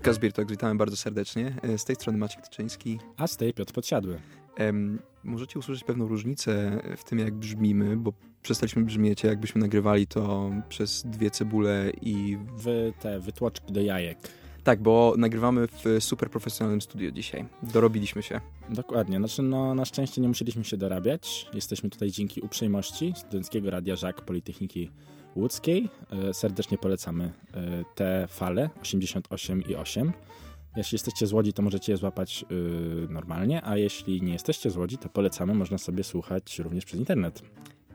Podcast Beer Talk, witamy bardzo serdecznie. E, z tej strony Maciek Tyczyński. A z tej Piotr Podsiadły. Um, możecie usłyszeć pewną różnicę w tym, jak brzmimy, bo przestaliśmy brzmieć, jakbyśmy nagrywali to przez dwie cebule i... W te wytłoczki do jajek. Tak, bo nagrywamy w super profesjonalnym studio dzisiaj. Dorobiliśmy się. Dokładnie. Znaczy, no, na szczęście nie musieliśmy się dorabiać. Jesteśmy tutaj dzięki uprzejmości Studenckiego Radia Żak Politechniki Łódzkiej. E, serdecznie polecamy e, te fale 88 i 8. Jeśli jesteście z Łodzi, to możecie je złapać yy, normalnie, a jeśli nie jesteście z Łodzi, to polecamy, można sobie słuchać również przez internet.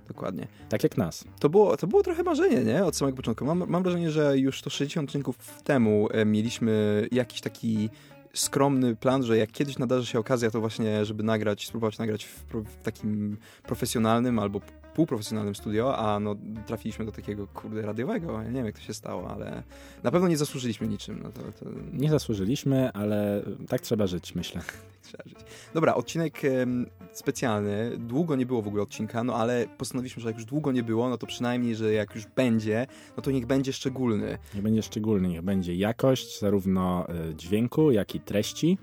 Dokładnie. Tak jak nas. To było, to było trochę marzenie, nie? Od samego początku. Mam, mam wrażenie, że już to 60 odcinków temu e, mieliśmy jakiś taki skromny plan, że jak kiedyś nadarzy się okazja, to właśnie, żeby nagrać, spróbować nagrać w, w takim profesjonalnym albo półprofesjonalnym studio, a no trafiliśmy do takiego, kurde, radiowego. Ja nie wiem, jak to się stało, ale na pewno nie zasłużyliśmy niczym. No to, to... Nie zasłużyliśmy, ale tak trzeba żyć, myślę. trzeba żyć. Dobra, odcinek specjalny. Długo nie było w ogóle odcinka, no ale postanowiliśmy, że jak już długo nie było, no to przynajmniej, że jak już będzie, no to niech będzie szczególny. Niech będzie szczególny, niech będzie jakość zarówno e, dźwięku, jak i treści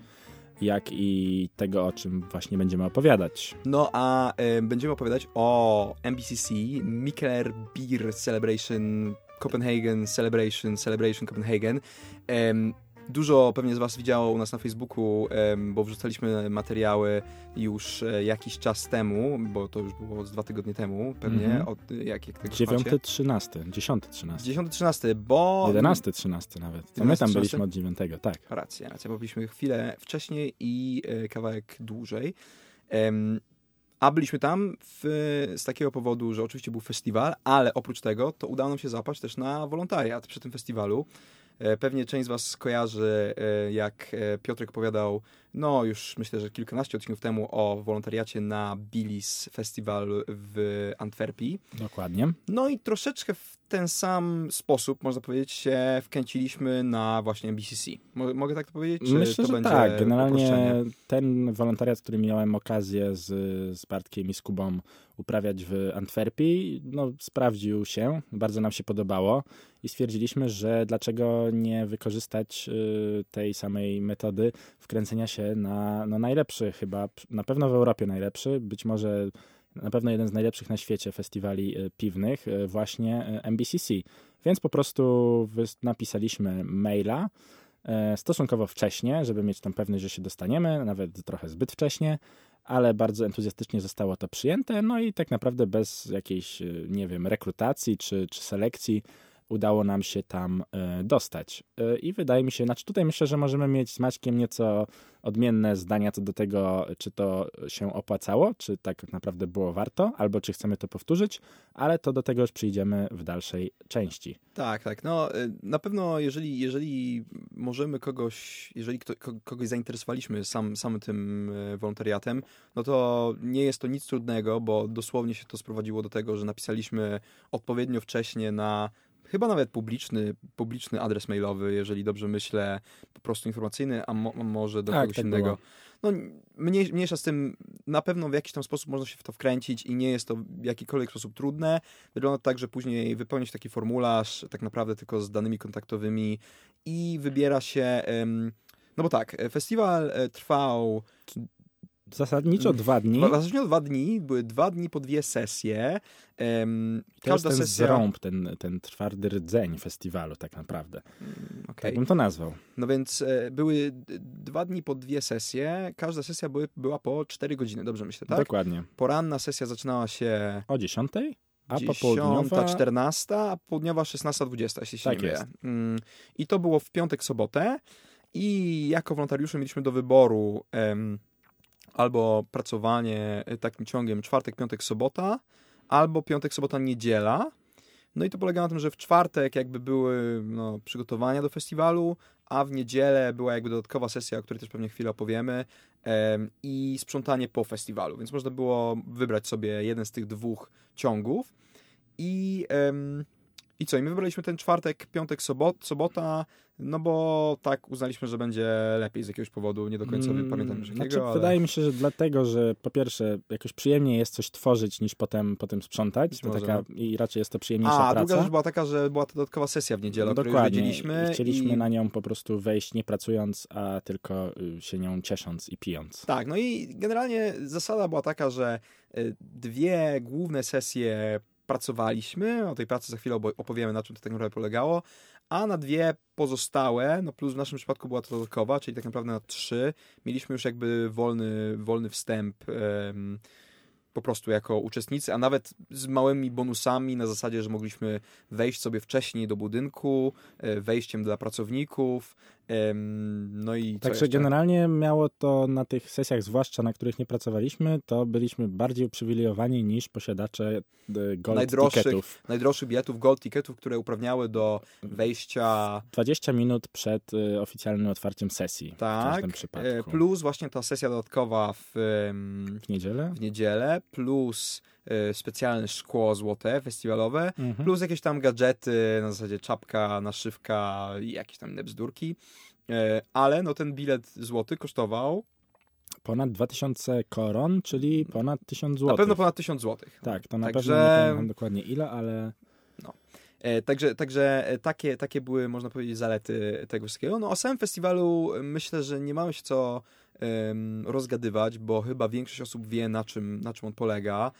jak i tego, o czym właśnie będziemy opowiadać. No a y, będziemy opowiadać o MBCC, Mikkeler Beer Celebration Copenhagen Celebration, Celebration Copenhagen. Dużo pewnie z Was widziało u nas na Facebooku, bo wrzucaliśmy materiały już e, jakiś czas temu, bo to już było z dwa tygodnie temu, pewnie. Mm -hmm. od, jak, jak tego 9, 13, 10, 13. 10, 13, bo... 11, 13 nawet. 11, my tam 13? byliśmy od 9, tak. Racja, racja, bo byliśmy chwilę wcześniej i e, kawałek dłużej. A byliśmy tam w, z takiego powodu, że oczywiście był festiwal, ale oprócz tego to udało nam się zapać też na wolontariat przy tym festiwalu. E, pewnie część z Was kojarzy, e, jak e, Piotrek powiadał, no już myślę, że kilkanaście odcinków temu o wolontariacie na Billis Festival w Antwerpii. Dokładnie. No i troszeczkę w ten sam sposób, można powiedzieć, się wkręciliśmy na właśnie BCC. Mogę tak to powiedzieć? Czy Myślę, to że tak. Generalnie ten wolontariat, który miałem okazję z, z Bartkiem i z Kubą uprawiać w Antwerpii, no, sprawdził się, bardzo nam się podobało i stwierdziliśmy, że dlaczego nie wykorzystać y, tej samej metody wkręcenia się na no, najlepszy chyba, na pewno w Europie najlepszy, być może na pewno jeden z najlepszych na świecie festiwali e, piwnych, e, właśnie e, MBCC. Więc po prostu napisaliśmy maila stosunkowo wcześnie, żeby mieć tam pewność, że się dostaniemy, nawet trochę zbyt wcześnie, ale bardzo entuzjastycznie zostało to przyjęte. No i tak naprawdę bez jakiejś, nie wiem, rekrutacji czy, czy selekcji udało nam się tam e, dostać. E, I wydaje mi się, znaczy tutaj myślę, że możemy mieć z Maćkiem nieco odmienne zdania co do tego, czy to się opłacało, czy tak naprawdę było warto, albo czy chcemy to powtórzyć, ale to do tego już przyjdziemy w dalszej części. Tak, tak. No e, na pewno jeżeli, jeżeli możemy kogoś, jeżeli kogoś zainteresowaliśmy sam, samym tym wolontariatem, no to nie jest to nic trudnego, bo dosłownie się to sprowadziło do tego, że napisaliśmy odpowiednio wcześnie na chyba nawet publiczny, publiczny adres mailowy, jeżeli dobrze myślę, po prostu informacyjny, a, mo, może do tak, kogoś tak innego. Było. No, mniej, mniejsza z tym, na pewno w jakiś tam sposób można się w to wkręcić i nie jest to w jakikolwiek sposób trudne. Wygląda tak, że później wypełnić taki formularz, tak naprawdę tylko z danymi kontaktowymi i wybiera się... No bo tak, festiwal e, trwał Zasadniczo mm. dwa dni. Zasadniczo dwa dni, były dwa dni po dwie sesje. Um, każda ten sesja... zrąb, ten, ten twardy rdzeń festiwalu tak naprawdę. Mm, okay. Tak bym to nazwał. No więc e, były dwa dni po dwie sesje. Każda sesja były, była po cztery godziny, dobrze myślę, tak? Dokładnie. Poranna sesja zaczynała się... O dziesiątej? A popołudniowa... 14, a południowa 16-20, jeśli się tak nie jest. Mm, I to było w piątek, sobotę. I jako wolontariusze mieliśmy do wyboru albo pracowanie e, takim ciągiem czwartek, piątek, sobota, albo piątek, sobota, niedziela. No i to polega na tym, że w czwartek jakby były no, przygotowania do festiwalu, a w niedzielę była jakby dodatkowa sesja, o której też pewnie chwilę opowiemy em, i sprzątanie po festiwalu, więc można było wybrać sobie jeden z tych dwóch ciągów i em, I co? I my wybraliśmy ten czwartek, piątek, sobot, sobota, no bo tak uznaliśmy, że będzie lepiej z jakiegoś powodu, nie do końca mm, pamiętam już jakiego, znaczy, ale... Wydaje mi się, że dlatego, że po pierwsze jakoś przyjemniej jest coś tworzyć niż potem, potem sprzątać taka, i raczej jest to przyjemniejsza A, praca. A druga rzecz była taka, że była to dodatkowa sesja w niedzielę, no, dokładnie. I chcieliśmy i... na nią po prostu wejść nie pracując, a tylko y, się nią ciesząc i pijąc. Tak, no i generalnie zasada była taka, że y, dwie główne sesje pracowaliśmy, o tej pracy za chwilę opowiemy, na czym to tak naprawdę polegało, a na dwie pozostałe, no plus w naszym przypadku była to dodatkowa, czyli tak naprawdę na trzy, mieliśmy już jakby wolny, wolny wstęp um, po prostu jako uczestnicy, a nawet z małymi bonusami na zasadzie, że mogliśmy wejść sobie wcześniej do budynku, e, wejściem dla pracowników, no i Także generalnie miało to na tych sesjach, zwłaszcza na których nie pracowaliśmy, to byliśmy bardziej uprzywilejowani niż posiadacze e, gold najdroższych, ticketów. Najdroższych biletów, gold ticketów, które uprawniały do wejścia... 20 minut przed e, oficjalnym otwarciem sesji tak, e. Plus właśnie ta sesja dodatkowa w, w niedzielę. W niedzielę, plus specjalne szkło złote, festiwalowe, mhm. plus jakieś tam gadżety, na zasadzie czapka, naszywka i jakieś tam inne bzdurki. E, ale no ten bilet złoty kosztował Ponad 2000 koron, czyli ponad 1000 zł. Na pewno ponad 1000 zł. Tak, to na także... pewno nie pamiętam dokładnie ile, ale... No. E, także, także takie, takie były, można powiedzieć, zalety tego wszystkiego. No o samym festiwalu myślę, że nie mamy się co um, rozgadywać, bo chyba większość osób wie, na czym, na czym on polega.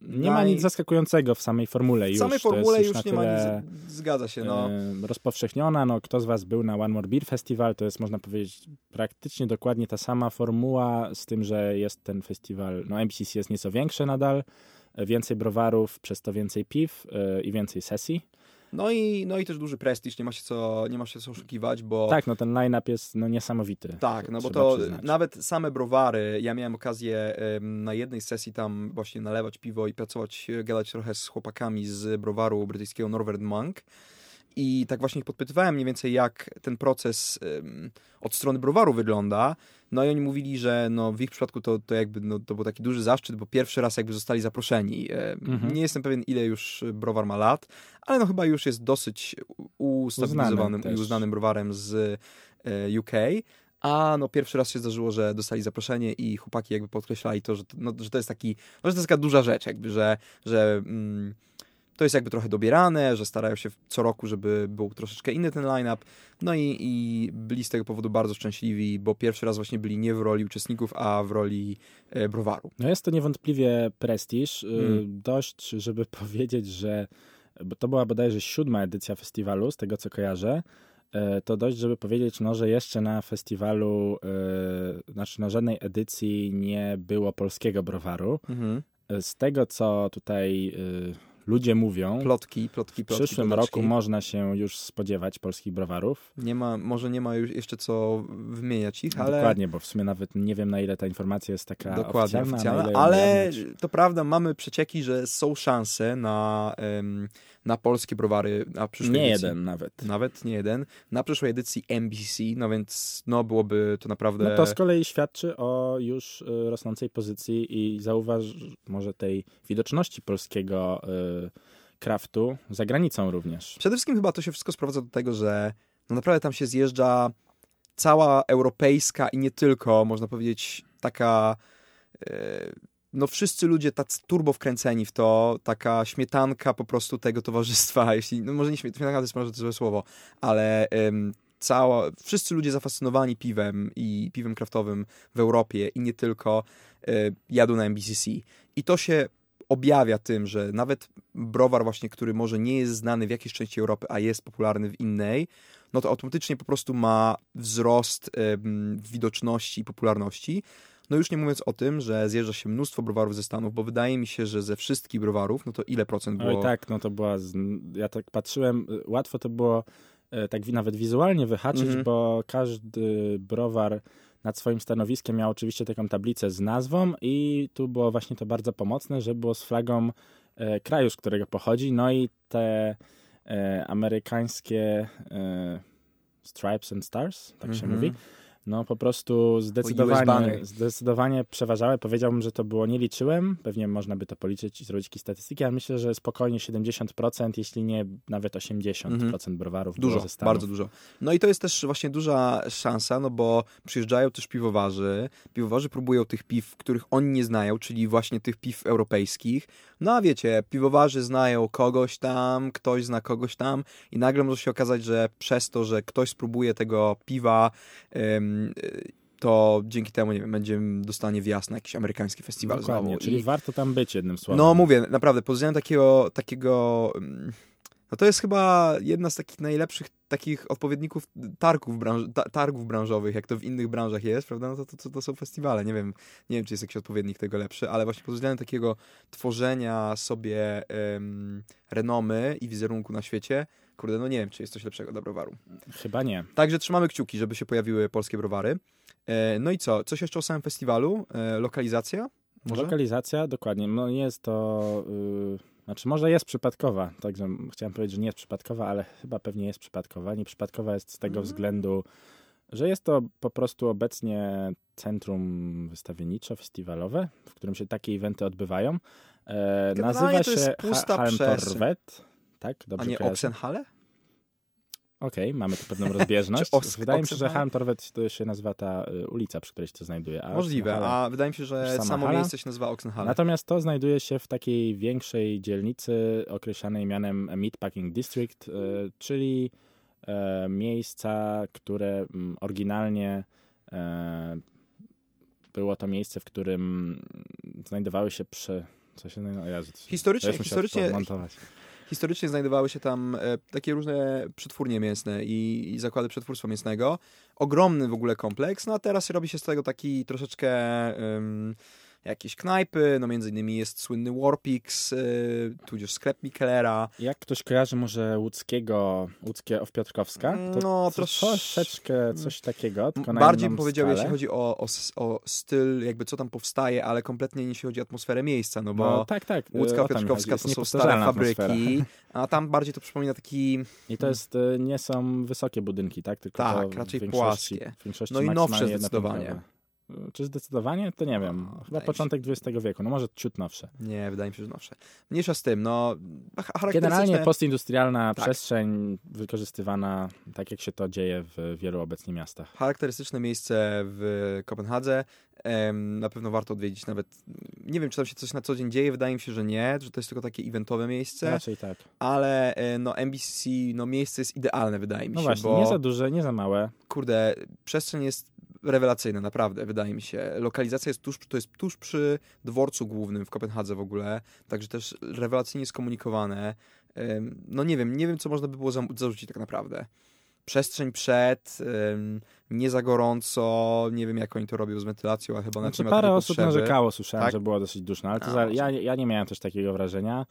Nie ma nic zaskakującego w samej formule już. W samej formule już, już nie ma nic, zgadza się. No. rozpowszechniona, no kto z was był na One More Beer Festival, to jest można powiedzieć praktycznie dokładnie ta sama formuła, z tym, że jest ten festiwal, no MCC jest nieco większe nadal, więcej browarów, przez to więcej piw yy, i więcej sesji. No i, no i też duży prestiż, nie ma się co, nie ma się co oszukiwać, bo... Tak, no ten line-up jest no, niesamowity. Tak, no bo to przyznać. nawet same browary, ja miałem okazję na jednej sesji tam właśnie nalewać piwo i pracować, gadać trochę z chłopakami z browaru brytyjskiego Northern Monk i tak właśnie ich podpytywałem mniej więcej, jak ten proces od strony browaru wygląda. No i oni mówili, że no, w ich przypadku to, to jakby no, to był taki duży zaszczyt, bo pierwszy raz jakby zostali zaproszeni. Mhm. Nie jestem pewien, ile już browar ma lat, ale no chyba już jest dosyć ustabilizowanym i uznanym browarem z e, UK. A no pierwszy raz się zdarzyło, że dostali zaproszenie i chłopaki jakby podkreślali to, że, no, że to jest taki, no, że to jest taka duża rzecz, jakby, że, że mm, to jest jakby trochę dobierane, że starają się co roku, żeby był troszeczkę inny ten line-up. No i, i byli z tego powodu bardzo szczęśliwi, bo pierwszy raz właśnie byli nie w roli uczestników, a w roli e, browaru. No jest to niewątpliwie prestiż. Y, hmm. Dość, żeby powiedzieć, że to była bodajże siódma edycja festiwalu, z tego co kojarzę e, to dość, żeby powiedzieć, no, że jeszcze na festiwalu, yy, znaczy na żadnej edycji nie było polskiego browaru. Mhm. Z tego, co tutaj yy, ludzie mówią. Plotki, plotki, plotki. W przyszłym ploteczki. roku można się już spodziewać polskich browarów. Nie ma, może nie ma już jeszcze co wymieniać ich, ale... Dokładnie, bo w sumie nawet nie wiem, na ile ta informacja jest taka Dokładnie, oficjalna. oficjalna ale to prawda, mamy przecieki, że są szanse na... Um, na polskie browary na przyszłej Nie edycji. jeden nawet. Nawet nie jeden. Na przyszłej edycji NBC, no więc no byłoby to naprawdę... No to z kolei świadczy o już y, rosnącej pozycji i zauważ może tej widoczności polskiego y, kraftu za granicą również. Przede wszystkim chyba to się wszystko sprowadza do tego, że no naprawdę tam się zjeżdża cała europejska i nie tylko, można powiedzieć, taka... No wszyscy ludzie tacy turbo wkręceni w to, taka śmietanka po prostu tego towarzystwa, jeśli, no może nie śmietanka, to jest może to złe słowo, ale ym, cała, wszyscy ludzie zafascynowani piwem i piwem kraftowym w Europie i nie tylko, y, jadą na MBCC. I to się objawia tym, że nawet browar właśnie, który może nie jest znany w jakiejś części Europy, a jest popularny w innej, no to automatycznie po prostu ma wzrost widoczności i popularności. No już nie mówiąc o tym, że zjeżdża się mnóstwo browarów ze Stanów, bo wydaje mi się, że ze wszystkich browarów, no to ile procent było? Oj tak, no to była, ja tak patrzyłem, y, łatwo to było e, tak nawet wizualnie wyhaczyć, mhm. bo każdy browar nad swoim stanowiskiem miał oczywiście taką tablicę z nazwą i tu było właśnie to bardzo pomocne, że było z flagą e, kraju, z którego pochodzi, no i te e, amerykańskie e, Stripes and Stars, tak się mhm. mówi, no po prostu zdecydowanie, zdecydowanie przeważały. Powiedziałbym, że to było, nie liczyłem, pewnie można by to policzyć i zrobić jakieś statystyki, ale myślę, że spokojnie 70%, jeśli nie nawet 80% mhm. browarów Dużo, bardzo dużo. No i to jest też właśnie duża szansa, no bo przyjeżdżają też piwowarzy, piwowarzy próbują tych piw, których oni nie znają, czyli właśnie tych piw europejskich. No a wiecie, piwowarzy znają kogoś tam, ktoś zna kogoś tam i nagle może się okazać, że przez to, że ktoś spróbuje tego piwa to dzięki temu, nie wiem, będzie dostanie wjazd na jakiś amerykański festiwal Dokładnie, znowu. czyli I... warto tam być jednym słowem. No mówię, naprawdę, pod względem takiego, takiego no to jest chyba jedna z takich najlepszych takich odpowiedników targów, branż, targów branżowych, jak to w innych branżach jest, prawda? No to, to, to, są festiwale. Nie wiem, nie wiem, czy jest jakiś odpowiednik tego lepszy, ale właśnie pod względem takiego tworzenia sobie um, renomy i wizerunku na świecie, kurde, no nie wiem, czy jest coś lepszego dla browaru. Chyba nie. Także trzymamy kciuki, żeby się pojawiły polskie browary. E, no i co? Coś jeszcze o samym festiwalu? E, lokalizacja? Może? Lokalizacja, dokładnie. No nie jest to... Yy znaczy, może jest przypadkowa, także chciałem powiedzieć, że nie jest przypadkowa, ale chyba pewnie jest przypadkowa. Nie przypadkowa jest z tego mhm. względu, że jest to po prostu obecnie centrum wystawienniczo-festiwalowe, w którym się takie eventy odbywają. E, nazywa się Halmtorvet. Tak, dobrze A nie Oxenhalle? Okej, okay, mamy tu pewną rozbieżność. wydaje mi się, że Halmtorvet to się nazywa ta y, ulica, przy której się to znajduje. A Możliwe, a wydaje mi się, że samo hala. miejsce się nazywa Oxenhalle. Natomiast to znajduje się w takiej większej dzielnicy określanej mianem Meatpacking District, y, czyli y, miejsca, które mm, oryginalnie było to miejsce, w którym znajdowały się przy... Co się... Jezu, historycznie, historycznie, historycznie znajdowały się tam e, takie różne przetwórnie mięsne i, i zakłady przetwórstwa mięsnego. Ogromny w ogóle kompleks, no a teraz robi się z tego taki troszeczkę jakieś knajpy, no między innymi jest słynny Warpix, yy, tudzież sklep Mikelera. Jak ktoś kojarzy może łódzkiego, łódzkie Piotrkowska, to no, troszeczkę coś takiego, tylko Bardziej bym powiedział, jeśli chodzi o, o, o, styl, jakby co tam powstaje, ale kompletnie nie jeśli chodzi o atmosferę miejsca, no bo no, tak, tak. Łódzka Piotrkowska to są stare fabryki, a tam bardziej to przypomina taki... I to jest, y, nie są wysokie budynki, tak? Tylko tak, raczej płaskie. No i nowsze zdecydowanie. Czy zdecydowanie? To nie wiem. No, Chyba początek się... XX wieku. No może ciut nowsze. Nie, wydaje mi się, że nowsze. Mniejsza z tym, no Generalnie postindustrialna tak. przestrzeń wykorzystywana tak, jak się to dzieje w wielu obecnie miastach. Charakterystyczne miejsce w Kopenhadze. Na pewno warto odwiedzić nawet. Nie wiem, czy tam się coś na co dzień dzieje. Wydaje mi się, że nie, że to jest tylko takie eventowe miejsce. Raczej tak. Ale e, no NBC, no miejsce jest idealne, wydaje mi no się. No właśnie, bo, nie za duże, nie za małe. Kurde, przestrzeń jest rewelacyjne, naprawdę, wydaje mi się. Lokalizacja jest tuż, to jest tuż przy dworcu głównym w Kopenhadze w ogóle, także też rewelacyjnie skomunikowane. No nie wiem, nie wiem, co można by było zarzucić tak naprawdę. Przestrzeń przed, nie za gorąco, nie wiem jak oni to robią z wentylacją, ale chyba znaczy, na parę osób potrzeby. narzekało, słyszałem, tak? że było dosyć duszno, ale to A, za, ja, ja nie miałem też takiego wrażenia.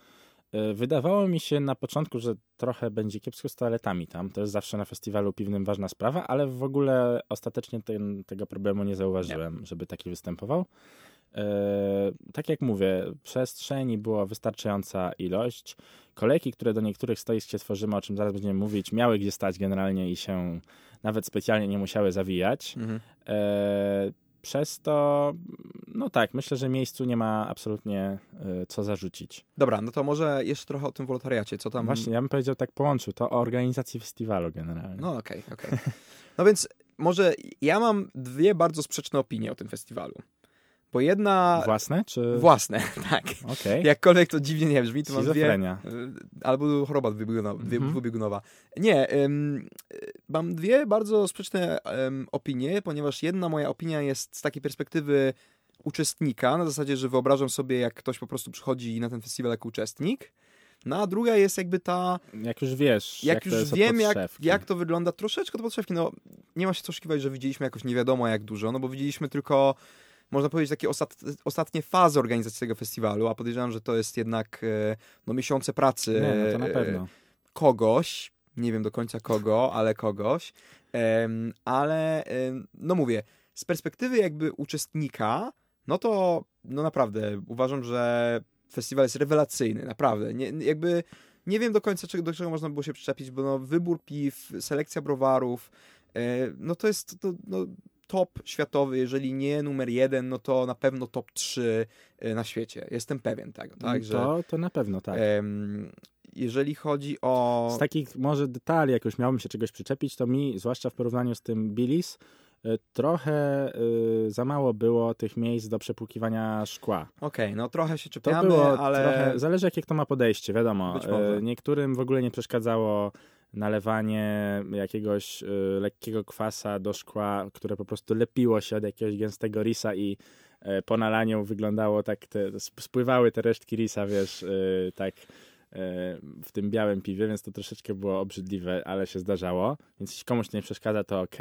E, wydawało mi się na początku, że trochę będzie kiepsko z toaletami tam. To jest zawsze na festiwalu piwnym ważna sprawa, ale w ogóle ostatecznie ten, tego problemu nie zauważyłem, nie. żeby taki występował. E, tak jak mówię, przestrzeni była wystarczająca ilość. Kolejki, które do niektórych stoisk się tworzymy, o czym zaraz będziemy mówić, miały gdzie stać generalnie i się nawet specjalnie nie musiały zawijać. Mhm. E, przez to, no tak, myślę, że miejscu nie ma absolutnie y, co zarzucić. Dobra, no to może jeszcze trochę o tym wolontariacie, co tam... Właśnie, ja bym powiedział tak połączył, to o organizacji festiwalu generalnie. No okej, okay, okej. Okay. No więc może ja mam dwie bardzo sprzeczne opinie o tym festiwalu. Bo jedna... Własne, czy... Własne, tak. Okay. Jakkolwiek to dziwnie nie brzmi, to mam dwie... E, albo choroba dwubiegunowa. Mm -hmm. Nie, um, mam dwie bardzo sprzeczne um, opinie, ponieważ jedna moja opinia jest z takiej perspektywy uczestnika, na zasadzie, że wyobrażam sobie, jak ktoś po prostu przychodzi na ten festiwal jako uczestnik, no a druga jest jakby ta... Jak już wiesz, jak, jak już wiem, jak, jak to wygląda, troszeczkę to podszewki, no nie ma się co oszukiwać, że widzieliśmy jakoś nie wiadomo jak dużo, no bo widzieliśmy tylko można powiedzieć, takie ostat, ostatnie fazy organizacji tego festiwalu, a podejrzewam, że to jest jednak e, no, miesiące pracy no to na pewno. E, kogoś, nie wiem do końca kogo, ale kogoś, ale no mówię, z perspektywy jakby uczestnika, no to no naprawdę uważam, że festiwal jest rewelacyjny, naprawdę. Nie, jakby nie wiem do końca, czego, do czego można było się przyczepić, bo no, wybór piw, selekcja browarów, e, no to jest, to, no, top światowy, jeżeli nie numer jeden, no to na pewno top 3 na świecie. Jestem pewien tego, tak? Że, to, to na pewno, tak. jeżeli chodzi o... Z takich może detali, jak już miałbym się czegoś przyczepić, to mi, zwłaszcza w porównaniu z tym Billis, y, trochę y, za mało było tych miejsc do przepłukiwania szkła. Okej, okay, no trochę się czepiamy, to było ale... Trochę, zależy jakie kto ma podejście, wiadomo. Niektórym w ogóle nie przeszkadzało nalewanie jakiegoś y, lekkiego kwasa do szkła, które po prostu lepiło się od jakiegoś gęstego risa i y, po nalaniu wyglądało tak, te, spływały te resztki risa, wiesz, y, tak w tym białym piwie, więc to troszeczkę było obrzydliwe, ale się zdarzało. Więc jeśli komuś to nie przeszkadza, to ok.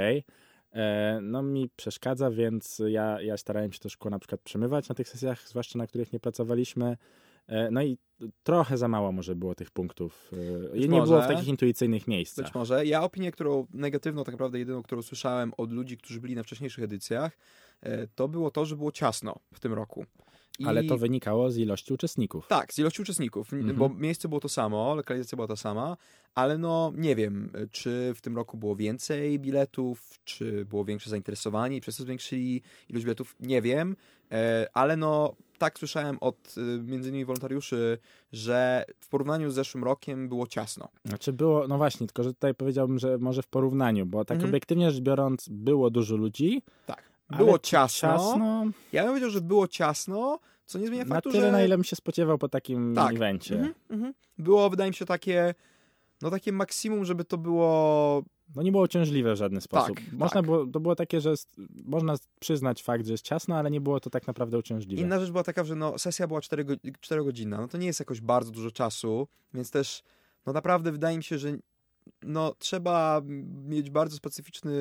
No mi przeszkadza, więc ja, ja starałem się to szkło na przykład przemywać na tych sesjach, zwłaszcza na których nie pracowaliśmy. E, no i trochę za mało może było tych punktów. E, Być nie może, było w takich intuicyjnych miejscach. Być może. Ja opinię, którą negatywną, tak naprawdę jedyną, którą słyszałem od ludzi, którzy byli na wcześniejszych edycjach, e, to było to, że było ciasno w tym roku. I... Ale to wynikało z ilości uczestników. Tak, z ilości uczestników, mhm. bo miejsce było to samo, lokalizacja była ta sama, ale no nie wiem, czy w tym roku było więcej biletów, czy było większe zainteresowanie i przez to zwiększyli ilość biletów, nie wiem, ale no tak słyszałem od y, między innymi wolontariuszy, że w porównaniu z zeszłym rokiem było ciasno. Znaczy było, no właśnie, tylko że tutaj powiedziałbym, że może w porównaniu, bo tak mhm. obiektywnie rzecz biorąc było dużo ludzi. Tak. Było ciasno. ciasno. Ja bym powiedział, że było ciasno, co nie zmienia faktu, na tyle, że... na ile bym się spodziewał po takim tak. evencie. Mhm, mhm. Było, wydaje mi się, takie no takie maksimum, żeby to było no nie było ciążliwe w żaden sposób. Tak, można tak. Było, to było takie, że można przyznać fakt, że jest ciasno, ale nie było to tak naprawdę uciążliwe. Inna rzecz była taka, że no, sesja była 4, 4 godzina. No to nie jest jakoś bardzo dużo czasu, więc też no naprawdę wydaje mi się, że no, trzeba mieć bardzo specyficzny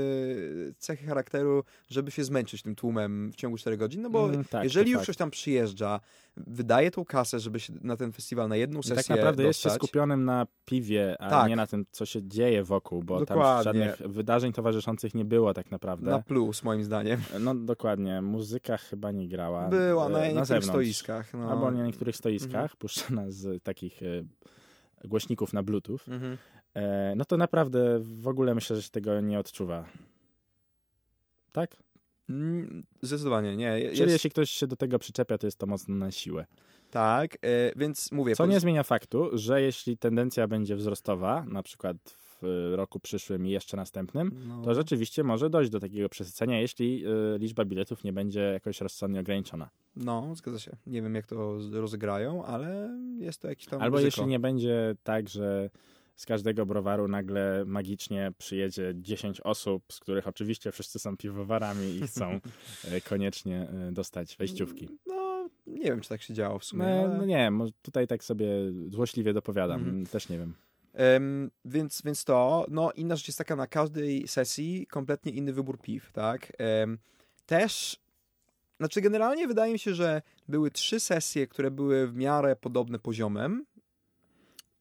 cechy charakteru, żeby się zmęczyć tym tłumem w ciągu 4 godzin, no bo mm, tak, jeżeli już ktoś tam przyjeżdża, wydaje tą kasę, żeby się na ten festiwal, na jedną sesję Tak naprawdę dostać. jest się skupionym na piwie, a tak. nie na tym, co się dzieje wokół, bo dokładnie. tam żadnych wydarzeń towarzyszących nie było tak naprawdę. Na plus, moim zdaniem. No dokładnie. Muzyka chyba nie grała. Była na, e, na niektórych stoiskach. No. Albo na niektórych stoiskach, mhm. puszczana z takich e, głośników na bluetooth. Mhm. E, no to naprawdę w ogóle myślę, że się tego nie odczuwa. Tak? Mm, zdecydowanie, nie. Jest... Czyli jeśli ktoś się do tego przyczepia, to jest to mocno na siłę. Tak, e, więc mówię... Co nie zmienia faktu, że jeśli tendencja będzie wzrostowa, na przykład w roku przyszłym i jeszcze następnym, no. to rzeczywiście może dojść do takiego przesycenia, jeśli liczba biletów nie będzie jakoś rozsądnie ograniczona. No, zgadza się. Nie wiem, jak to rozegrają, ale jest to jakiś tam Albo ryzyko. jeśli nie będzie tak, że z każdego browaru nagle magicznie przyjedzie 10 osób, z których oczywiście wszyscy są piwowarami i chcą e, koniecznie e, dostać wejściówki. No, nie wiem, czy tak się działo w sumie. No, ale... no nie, tutaj tak sobie złośliwie dopowiadam, mhm. też nie wiem. Um, więc, więc to, no inna rzecz jest taka, na każdej sesji kompletnie inny wybór piw, tak? Um, też, znaczy generalnie wydaje mi się, że były trzy sesje, które były w miarę podobne poziomem,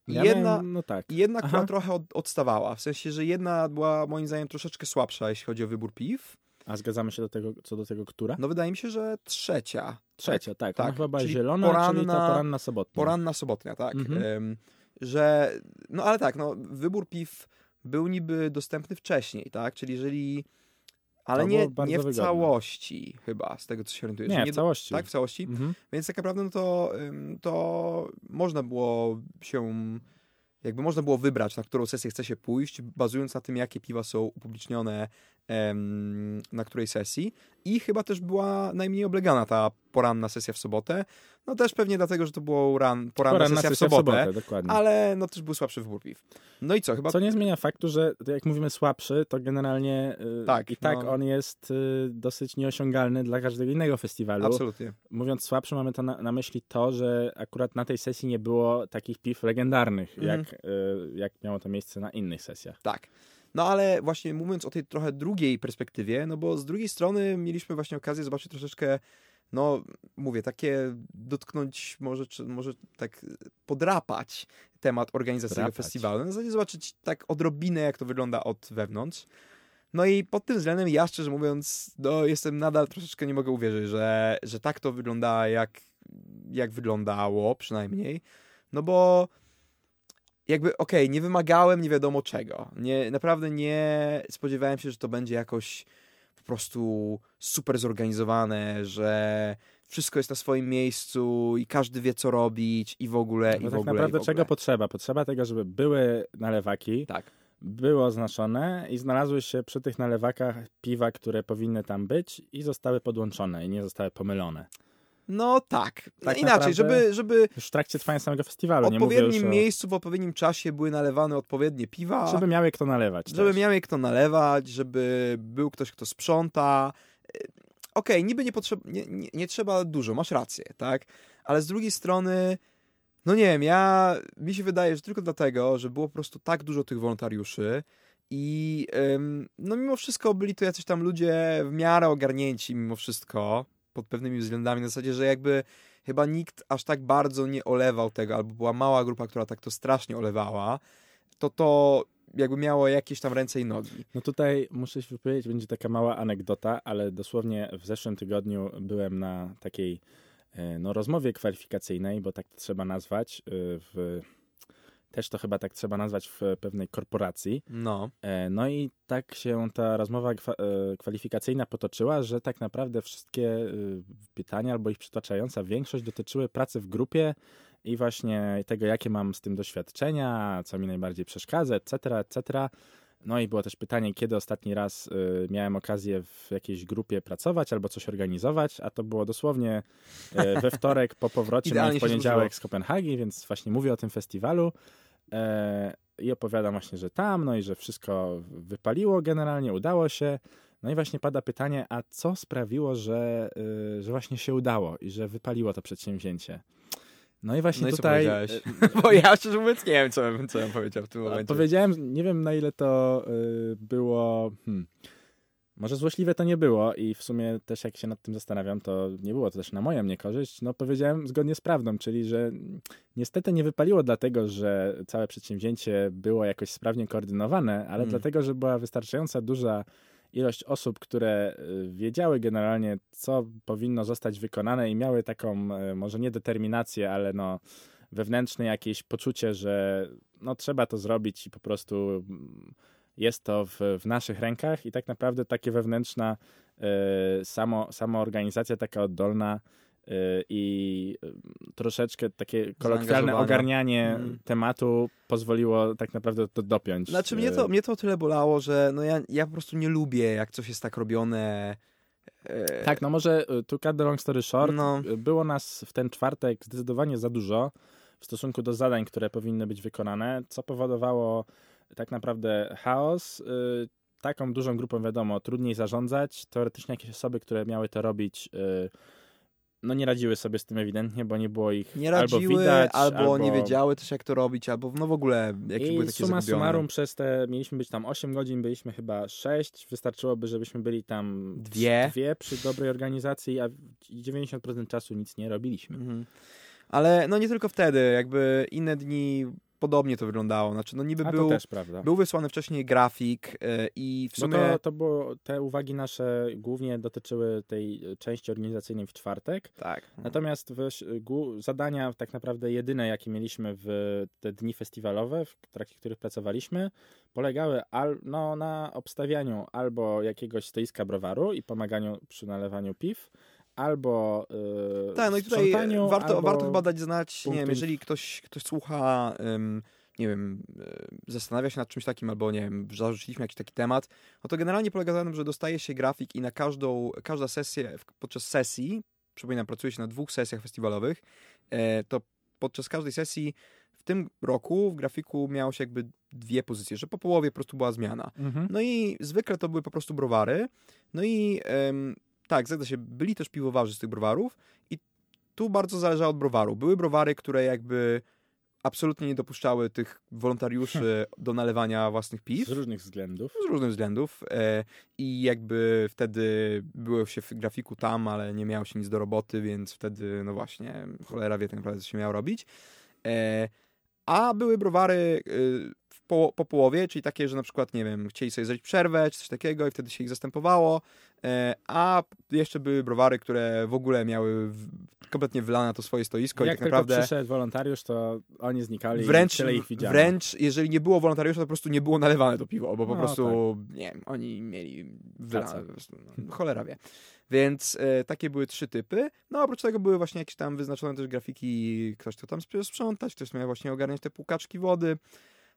ja jedna, miałem, no tak. jedna która trochę od, odstawała. W sensie, że jedna była moim zdaniem troszeczkę słabsza, jeśli chodzi o wybór piw. A zgadzamy się do tego, co do tego, która? No wydaje mi się, że trzecia. Trzecia, tak. tak. Ona chyba czyli zielona, poranna, czyli ta poranna sobotnia. Poranna sobotnia, tak. Mhm. Um, że, no ale tak, no wybór piw był niby dostępny wcześniej, tak? Czyli jeżeli ale nie, nie w całości chyba, z tego co się orientuję. Nie, nie w całości. Tak, w całości. Mhm. Więc tak naprawdę no to, to można było się jakby można było wybrać, na którą sesję chce się pójść, bazując na tym, jakie piwa są upublicznione na której sesji. I chyba też była najmniej oblegana ta poranna sesja w sobotę. No też pewnie dlatego, że to było ran, poranna, poranna sesja, sesja w sobotę, w sobotę ale no też był słabszy wybór piw. No i co? Chyba... Co nie zmienia faktu, że jak mówimy słabszy, to generalnie yy, tak, i tak no... on jest yy, dosyć nieosiągalny dla każdego innego festiwalu. Absolutnie. Mówiąc słabszy, mamy to na, na myśli to, że akurat na tej sesji nie było takich piw legendarnych, mm. jak, yy, jak miało to miejsce na innych sesjach. Tak. No ale właśnie mówiąc o tej trochę drugiej perspektywie, no bo z drugiej strony mieliśmy właśnie okazję zobaczyć troszeczkę no mówię, takie dotknąć, może, czy, może tak podrapać temat organizacji tego festiwalu. Na zasadzie zobaczyć tak odrobinę, jak to wygląda od wewnątrz. No i pod tym względem ja szczerze mówiąc, no jestem nadal troszeczkę nie mogę uwierzyć, że, że tak to wygląda, jak, jak wyglądało przynajmniej. No bo jakby, okej, okay, nie wymagałem nie wiadomo czego. Nie, naprawdę nie spodziewałem się, że to będzie jakoś po prostu super zorganizowane, że wszystko jest na swoim miejscu i każdy wie, co robić i w ogóle, no i w tak ogóle. naprawdę czego potrzeba? Potrzeba tego, żeby były nalewaki, tak. było oznaczone i znalazły się przy tych nalewakach piwa, które powinny tam być i zostały podłączone i nie zostały pomylone. No tak. tak Inaczej, żeby, żeby. Już w trakcie trwania samego festiwalu. W odpowiednim miejscu, w odpowiednim czasie były nalewane odpowiednie piwa. Żeby miały kto nalewać. Żeby też. miały kto nalewać, żeby był ktoś, kto sprząta. E, okej, okay, niby nie, potrzeba, nie, nie, nie trzeba dużo, masz rację, tak? Ale z drugiej strony. No nie wiem, ja mi się wydaje, że tylko dlatego, że było po prostu tak dużo tych wolontariuszy i ym, no mimo wszystko byli to jacyś tam ludzie w miarę ogarnięci mimo wszystko, pod pewnymi względami, na zasadzie, że jakby chyba nikt aż tak bardzo nie olewał tego, albo była mała grupa, która tak to strasznie olewała, to to jakby miało jakieś tam ręce i nogi. No tutaj muszę się wypowiedzieć, będzie taka mała anegdota, ale dosłownie w zeszłym tygodniu byłem na takiej e, no, rozmowie kwalifikacyjnej, bo tak trzeba nazwać, e, w też to chyba tak trzeba nazwać w pewnej korporacji. No. E, no i tak się ta rozmowa e, kwalifikacyjna potoczyła, że tak naprawdę wszystkie e, pytania albo ich przytaczająca większość dotyczyły pracy w grupie i właśnie tego, jakie mam z tym doświadczenia, co mi najbardziej przeszkadza, etc., etc. No i było też pytanie, kiedy ostatni raz y, miałem okazję w jakiejś grupie pracować albo coś organizować, a to było dosłownie y, we wtorek po powrocie na poniedziałek z Kopenhagi, więc właśnie mówię o tym festiwalu. E, i opowiadam właśnie, że tam, no i że wszystko wypaliło generalnie, udało się. No i właśnie pada pytanie, a co sprawiło, że, y, że właśnie się udało i że wypaliło to przedsięwzięcie? No i właśnie no i tutaj... E, Bo ja szczerze mówiąc nie wiem, co bym, co bym powiedział w tym momencie. Powiedziałem, nie wiem na ile to y, było... Hmm, może złośliwe to nie było i w sumie też jak się nad tym zastanawiam, to nie było to też na moją niekorzyść. No powiedziałem zgodnie z prawdą, czyli że niestety nie wypaliło dlatego, że całe przedsięwzięcie było jakoś sprawnie koordynowane, ale hmm. dlatego, że była wystarczająca duża ilość osób, które y, wiedziały generalnie, co powinno zostać wykonane i miały taką, y, może nie determinację, ale no wewnętrzne jakieś poczucie, że no trzeba to zrobić i po prostu jest to w, w naszych rękach i tak naprawdę takie wewnętrzna y, samo, samoorganizacja, taka oddolna y, i y, troszeczkę takie kolokwialne ogarnianie mm. tematu pozwoliło tak naprawdę to dopiąć. Znaczy mnie to, mnie to o tyle bolało, że no ja, ja po prostu nie lubię, jak coś jest tak robione... Tak, no może to cut the long story short, no. było nas w ten czwartek zdecydowanie za dużo w stosunku do zadań, które powinny być wykonane, co powodowało tak naprawdę chaos. Y, taką dużą grupą, wiadomo, trudniej zarządzać. Teoretycznie jakieś osoby, które miały to robić, y, no nie radziły sobie z tym ewidentnie, bo nie było ich nie radziły, albo widać, albo, albo, nie wiedziały też jak to robić, albo no w ogóle jakieś I były takie suma zagubione. summarum przez te, mieliśmy być tam 8 godzin, byliśmy chyba 6, wystarczyłoby, żebyśmy byli tam dwie, dwie przy dobrej organizacji, a 90% czasu nic nie robiliśmy. Mhm. Ale no nie tylko wtedy, jakby inne dni podobnie to wyglądało. Znaczy, no niby był, był wysłany wcześniej grafik yy, i w sumie... to, to było, te uwagi nasze głównie dotyczyły tej części organizacyjnej w czwartek. Tak. Natomiast w, zadania tak naprawdę jedyne, jakie mieliśmy w te dni festiwalowe, w trakcie których pracowaliśmy, polegały al, no, na obstawianiu albo jakiegoś stoiska browaru i pomaganiu przy nalewaniu piw, albo yy, Tak, no i tutaj warto, warto chyba dać znać, nie wiem, jeżeli ktoś, ktoś słucha, ym, nie wiem, y, zastanawia się nad czymś takim, albo nie wiem, zarzuciliśmy jakiś taki temat, no to generalnie polega na tym, że dostaje się grafik i na każdą, każda sesja, podczas sesji, przypominam, pracuje się na dwóch sesjach festiwalowych, e, to podczas każdej sesji w tym roku w grafiku miało się jakby dwie pozycje, że po połowie po prostu była zmiana. Mhm. No i zwykle to były po prostu browary. No i ym, tak, zgadza się. Byli też piwowarzy z tych browarów i tu bardzo zależało od browaru. Były browary, które jakby absolutnie nie dopuszczały tych wolontariuszy do nalewania własnych piw. Z różnych względów. Z różnych względów. E, I jakby wtedy było się w grafiku tam, ale nie miało się nic do roboty, więc wtedy, no właśnie, cholera wie tak naprawdę, co się miało robić. E, a były browary y, po, po połowie, czyli takie, że na przykład, nie wiem, chcieli sobie zrobić przerwę, czy coś takiego i wtedy się ich zastępowało, e, a jeszcze były browary, które w ogóle miały kompletnie wylane na to swoje stoisko. Jak i tak naprawdę przyszedł wolontariusz, to oni znikali wręcz, tyle ich. Wręcz, jeżeli nie było wolontariusza, to po prostu nie było nalewane to piwo, bo po No, prostu, nie wiem, oni mieli wylane. Prostu, no, cholera wie. Więc e, takie były trzy typy. No oprócz tego były właśnie jakieś tam wyznaczone też grafiki, ktoś to tam sprzątać, ktoś miał właśnie ogarniać te półkaczki wody.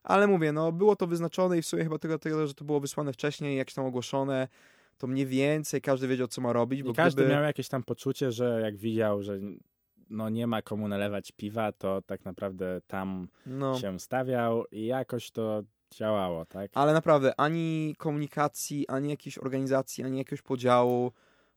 Ale mówię, no było to wyznaczone i w sumie chyba tego, tego że to było wysłane wcześniej, jakieś tam ogłoszone, to mniej więcej każdy wiedział, co ma robić. Bo I każdy gdyby... miał jakieś tam poczucie, że jak widział, że no nie ma komu nalewać piwa, to tak naprawdę tam no. się stawiał i jakoś to działało, tak? Ale naprawdę, ani komunikacji, ani jakiejś organizacji, ani jakiegoś podziału.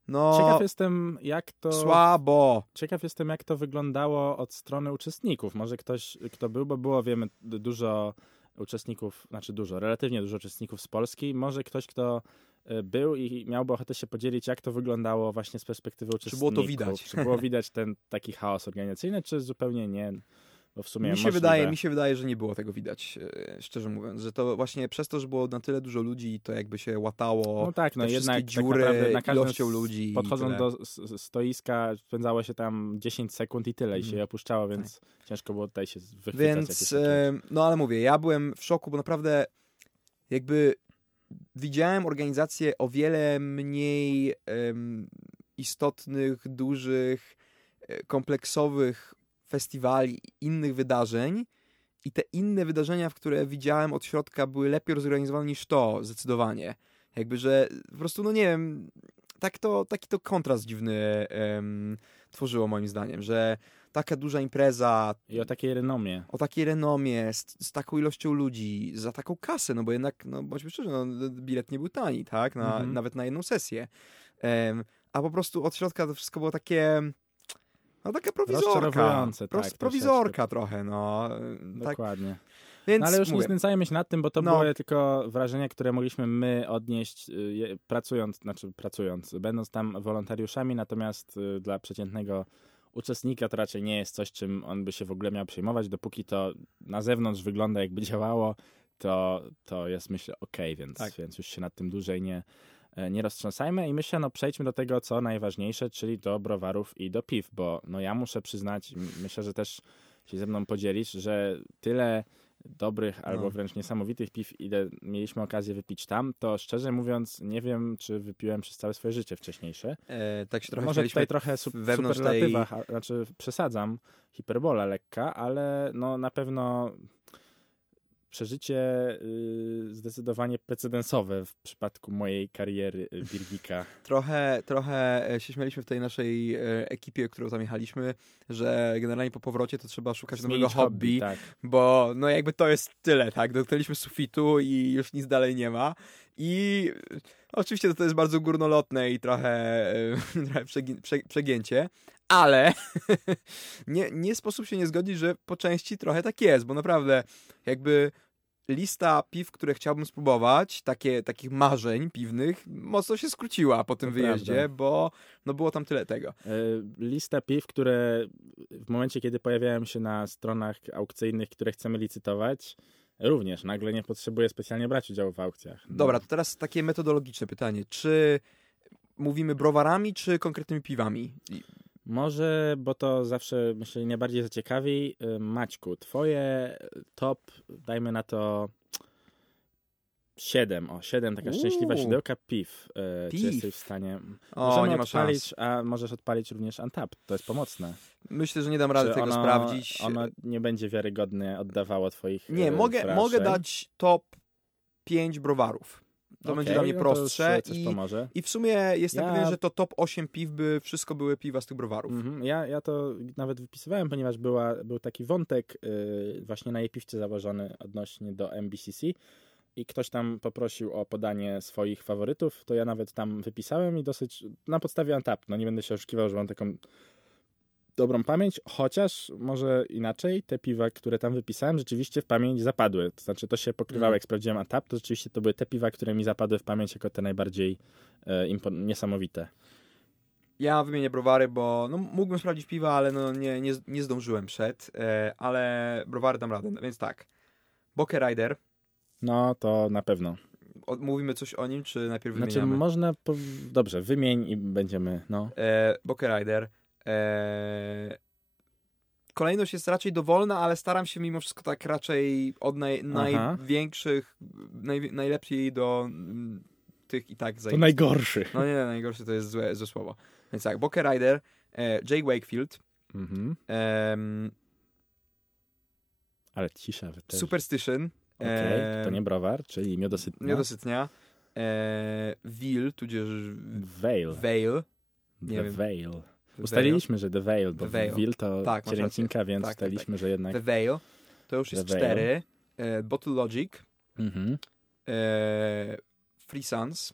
No, Ciekaw jestem, jak to. słabo. Ciekaw jestem, jak to wyglądało od strony uczestników. Może ktoś, kto był, bo było, wiemy, dużo uczestników, znaczy dużo, relatywnie dużo uczestników z Polski. Może ktoś, kto y, był i miałby ochotę się podzielić, jak to wyglądało właśnie z perspektywy uczestników. było to widać? Czy było widać ten taki chaos organizacyjny, czy zupełnie nie? Bo w sumie Mi się, wydaje, mi się wydaje, że nie było tego widać, e, szczerze mówiąc, że to właśnie przez to, że było na tyle dużo ludzi, to jakby się łatało No tak, no jednak wszystkie tak dziury naprawdę na każdym ludzi Podchodząc do stoiska, spędzało się tam 10 sekund i tyle, i się je opuszczało, więc ciężko było tutaj się wychwytać. Więc, e, no ale mówię, ja byłem w szoku, bo naprawdę jakby widziałem organizację o wiele mniej em, istotnych, dużych, e, kompleksowych festiwali innych wydarzeń i te inne wydarzenia, w które widziałem od środka były lepiej zorganizowane niż to, zdecydowanie. Jakby, że po prostu, no nie wiem, tak to, taki to kontrast dziwny em, tworzyło moim zdaniem, że taka duża impreza, I o takiej renomie. o takiej renomie, z, z taką ilością ludzi, za taką kasę, no bo jednak, no bądźmy szczerzy, no, bilet nie był tani, tak, na, Mhm. nawet na jedną sesję. Em, a po prostu od środka to wszystko było takie, no taka prowizorka. Pros- tak, prowizorka trochę, no. Tak, Dokładnie. więc No, ale już nie mówię, znęcajmy się nad tym, bo to No. były tylko wrażenia, które mogliśmy my odnieść y, pracując, znaczy pracując, będąc tam wolontariuszami, natomiast y, dla przeciętnego uczestnika to raczej nie jest coś, czym on by się w ogóle miał przejmować, dopóki to na zewnątrz wygląda jakby działało, to, to jest myślę ok, więc, Tak. więc już się nad tym dłużej nie, nie roztrząsajmy i myślę, no przejdźmy do tego, co najważniejsze, czyli do browarów i do piw, bo no ja muszę przyznać, myślę, że też się ze mną podzielisz, że tyle dobrych albo No. wręcz niesamowitych piw, ile mieliśmy okazję wypić tam, to szczerze mówiąc nie wiem, czy wypiłem przez całe swoje życie wcześniejsze. e, tak się trochę Może tutaj trochę su- tej- superlatywach, a- znaczy przesadzam, hiperbola lekka, ale no na pewno przeżycie y, zdecydowanie precedensowe w przypadku mojej kariery y, Birgika. Trochę, trochę e, się śmialiśmy w tej naszej e, ekipie, którą tam jechaliśmy, że generalnie po powrocie to trzeba szukać nowego Zmienić hobby, Tak. bo no jakby to jest tyle, tak? Dotknęliśmy sufitu i już nic dalej nie ma. I oczywiście to, to jest bardzo górnolotne i trochę, e, trochę przegi- prze, przegięcie, ale nie, nie sposób się nie zgodzić, że po części trochę tak jest, bo naprawdę jakby lista piw, które chciałbym spróbować, takie, takich marzeń piwnych, mocno się skróciła po tym To wyjeździe, prawda. bo no było tam tyle tego. Y, Lista piw, które w momencie, kiedy pojawiają się na stronach aukcyjnych, które chcemy licytować, również nagle nie potrzebuję specjalnie brać udziału w aukcjach. No, Dobra, to teraz takie metodologiczne pytanie. Czy mówimy browarami, czy konkretnymi piwami? Może, bo to zawsze myślę najbardziej zaciekawi. Y, Maćku, twoje top, dajmy na to 7, o 7, taka szczęśliwa Uuu. siódełka piw. Y, Czy jesteś w stanie... O, Możemy nie ma odpalić, szans. a możesz odpalić również Untap, to jest pomocne. Myślę, że nie dam rady Czy tego ono, sprawdzić. Ono nie będzie wiarygodnie oddawało twoich Nie, y, mogę, mogę dać top 5 browarów. To będzie Okej, dla mnie no prostsze. coś I, pomoże. I w sumie jestem Ja- pewien, że to top 8 piw by wszystko były piwa z tych browarów. Mhm. Ja, ja to nawet wypisywałem, ponieważ była, był taki wątek yy, właśnie na jej piwcie założony odnośnie do MBCC i ktoś tam poprosił o podanie swoich faworytów, to ja nawet tam wypisałem i dosyć na podstawie Antap. No nie będę się oszukiwał, że mam taką dobrą pamięć, chociaż może inaczej, te piwa, które tam wypisałem, rzeczywiście w pamięć zapadły. To znaczy to się pokrywało, Mhm. jak sprawdziłem Antap, to rzeczywiście to były te piwa, które mi zapadły w pamięć jako te najbardziej e, niesamowite. Ja wymienię browary, bo no, mógłbym sprawdzić piwa, ale no, nie, nie, nie zdążyłem przed. E, ale browary dam radę. Więc tak. Boke Rider. No to na pewno. Mówimy coś o nim, czy najpierw Znaczy wymieniamy? można. Po... Dobrze, wymień i będziemy. No. E, Boke Rider. E, kolejność jest raczej dowolna, ale staram się mimo wszystko tak raczej od naj, największych, naj, najlepiej do mm, tych i tak zajebistych. To najgorszy. No nie, najgorszy to jest złe, złe słowo. Więc tak, Boker Rider, e, Jay Wakefield, mhm. ale cisza. Też. Superstition. Okay, to nie browar, czyli miodosytnia. Miodosytnia. E, Will, tudzież Veil. Veil. Nie The wiem. Veil. Ustaliliśmy, że The Veil, bo The Veil to tak, cielęcinka, więc tak, ustaliliśmy, tak, tak. że jednak... The Veil. To już jest cztery. E, Bottle Logic. Mhm. E, Free Sans.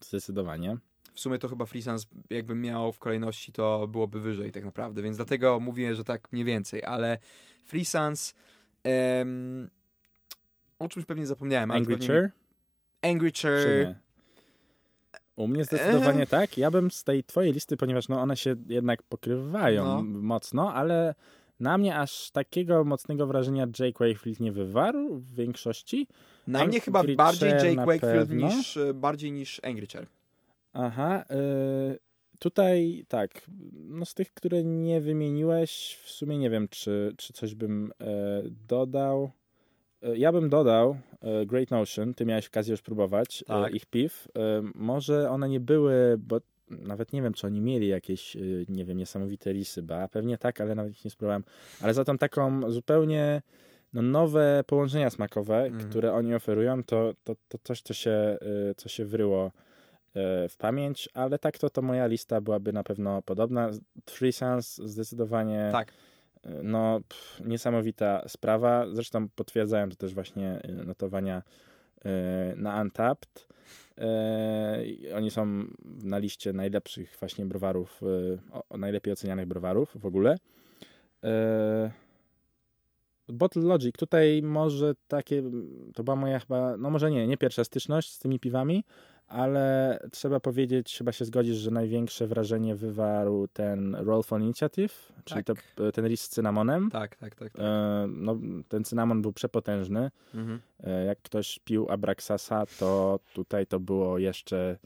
Zdecydowanie. W sumie to chyba Free Sans jakbym miał w kolejności, to byłoby wyżej tak naprawdę, więc dlatego mówię, że tak mniej więcej, ale Free Sans... Um, o czymś pewnie zapomniałem. Angry Chair? Angry Chair. U mnie zdecydowanie eee. tak. Ja bym z tej twojej listy, ponieważ no one się jednak pokrywają no. mocno, ale na mnie aż takiego mocnego wrażenia Jake Wakefield nie wywarł w większości. Na Angry mnie chyba bardziej Jake Wakefield niż, e, bardziej niż Angry Chair. Aha. Y tutaj tak, no z tych, które nie wymieniłeś, w sumie nie wiem, czy, czy coś bym y dodał. E, ja bym dodał e, Great Notion, ty miałeś okazję już próbować e, tak. ich piw. Może one nie były, bo nawet nie wiem, czy oni mieli jakieś, nie wiem, niesamowite risy, ba, pewnie tak, ale nawet ich nie spróbowałem. Ale za tą taką zupełnie no, nowe połączenia smakowe, mm. które oni oferują, to, to, to coś, co się, co się wryło w pamięć, ale tak to, to moja lista byłaby na pewno podobna. Three Sons zdecydowanie tak no, pff, niesamowita sprawa. Zresztą potwierdzają to też właśnie y, notowania y, na Untapped. Y, oni są na liście najlepszych właśnie browarów, najlepiej ocenianych browarów w ogóle. Bottle Logic, tutaj może takie, to była moja chyba, no może nie, nie pierwsza styczność z tymi piwami, ale trzeba powiedzieć, chyba się zgodzisz, że największe wrażenie wywarł ten Roll for Initiative, czyli tak. to, ten ris z cynamonem. Tak, tak, tak. tak. E, no, ten cynamon był przepotężny. Mhm. E, jak ktoś pił Abraxasa, to tutaj to było jeszcze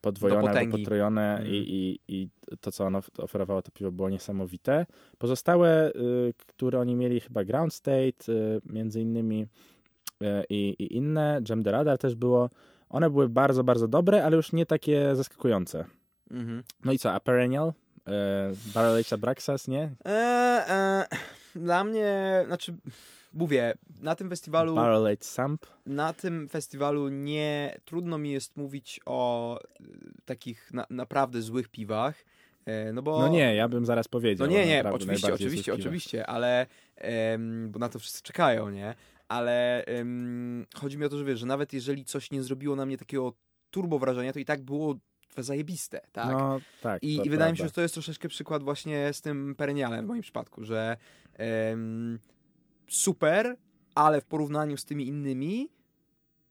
podwojone albo potrojone mhm. i, i, i to, co ono oferowało, to piwo było niesamowite. Pozostałe, y, które oni mieli chyba Ground State, y, między innymi y, i, i inne, Jam the Radar też było, one były bardzo, bardzo dobre, ale już nie takie zaskakujące. Mhm. No i co, a Perennial? E, Barrel Aged Abraxas, nie? E, e, dla mnie, znaczy, mówię, na tym festiwalu... Barrel Aged Samp? Na tym festiwalu nie, trudno mi jest mówić o e, takich na, naprawdę złych piwach. E, no, bo... no nie, ja bym zaraz powiedział. No nie, nie, oczywiście, oczywiście, oczywiście, ale bo na to wszyscy czekają, nie? Ale ym, chodzi mi o to, że wiesz, że nawet jeżeli coś nie zrobiło na mnie takiego turbo wrażenia, to i tak było zajebiste, tak? No, tak I, i wydaje mi się, że to jest troszeczkę przykład właśnie z tym perennialem w moim przypadku, że ym, super, ale w porównaniu z tymi innymi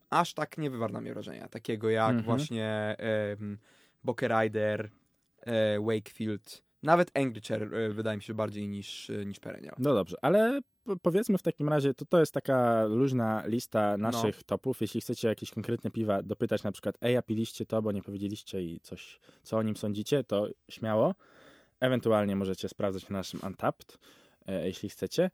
aż tak nie wywarł na mnie wrażenia. Takiego jak mm -hmm. właśnie ym, Boker Rider, e, Wakefield, nawet Angry Chair e, wydaje mi się bardziej niż, e, niż Perennial. No dobrze, ale powiedzmy w takim razie, to to jest taka luźna lista naszych no. topów. Jeśli chcecie jakieś konkretne piwa dopytać, na przykład, ej, a piliście to, bo nie powiedzieliście i coś, co o nim sądzicie, to śmiało. Ewentualnie możecie sprawdzać na naszym Untapped, e, jeśli chcecie.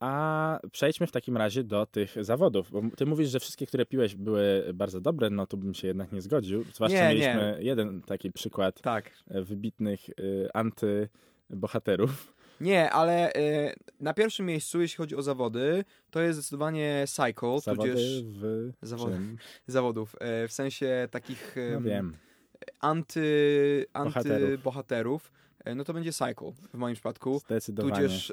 A przejdźmy w takim razie do tych zawodów, bo ty mówisz, że wszystkie, które piłeś były bardzo dobre, no to bym się jednak nie zgodził. Zwłaszcza nie, mieliśmy nie. jeden taki przykład tak. E, wybitnych y, antybohaterów. Nie, ale y, na pierwszym miejscu, jeśli chodzi o zawody, to jest zdecydowanie cycle, zawody tudzież w zawody, zawodów. Y, w sensie takich y, no wiem. anty, anty bohaterów. No to będzie cycle w moim przypadku. Zdecydowanie. Tudzież,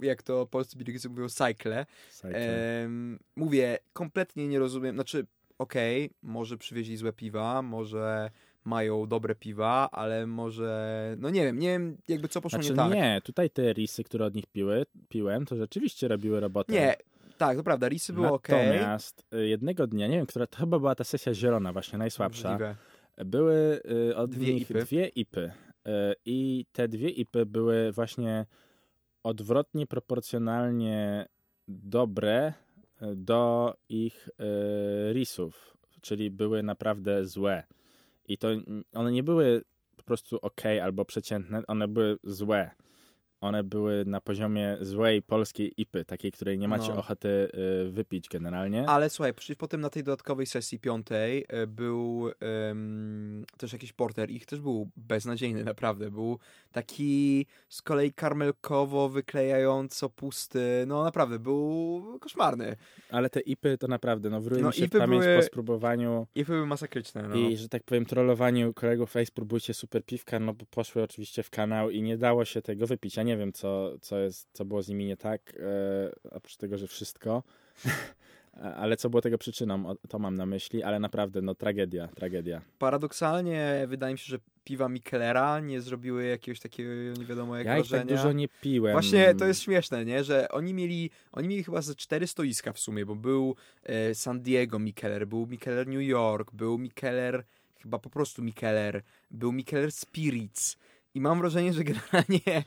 jak to polscy biologicy mówią, cycle. cycle. mówię, kompletnie nie rozumiem, znaczy, okej, okay, może przywieźli złe piwa, może mają dobre piwa, ale może, no nie wiem, nie wiem jakby co poszło znaczy, nie tak. Nie, tutaj te risy, które od nich piły, piłem, to rzeczywiście robiły robotę. Nie, tak, to prawda, risy były ok. Natomiast okay. jednego dnia, nie wiem, która to chyba była ta sesja zielona właśnie, najsłabsza. Możliwe. Były y, od dwie nich ipy. dwie ipy. Y, I te dwie ipy były właśnie odwrotnie proporcjonalnie dobre y, do ich risów, czyli były naprawdę złe. I to one nie były po prostu ok albo przeciętne, one były złe one były na poziomie złej polskiej IPy, takiej, której nie macie no. ochoty y, wypić generalnie. Ale słuchaj, przecież potem na tej dodatkowej sesji piątej y, był też jakiś porter, ich też był beznadziejny naprawdę, był taki z kolei karmelkowo wyklejająco pusty, no naprawdę, był koszmarny. Ale te IPy to naprawdę, no wróciły no, się IPy w pamięć były, po spróbowaniu. IPy były masakryczne, no. I, że tak powiem, trollowaniu kolegów Face, próbujcie super piwka, no bo poszły oczywiście w kanał i nie dało się tego wypić. Ja nie wiem, co, co, jest, co było z nimi nie tak, e, oprócz tego, że wszystko. ale co było tego przyczyną, to mam na myśli, ale naprawdę, no tragedia, tragedia. Paradoksalnie wydaje mi się, że piwa Mikelera nie zrobiły jakiegoś takiego nie wiadomo jak ja wrażenia. Ja tak dużo nie piłem. Właśnie to jest śmieszne, nie? Że oni mieli, oni mieli chyba ze cztery stoiska w sumie, bo był e, San Diego Mikeler, był Mikeler New York, był Mikeler, chyba po prostu Mikeler, był Mikeler Spirits, i mam wrażenie, że generalnie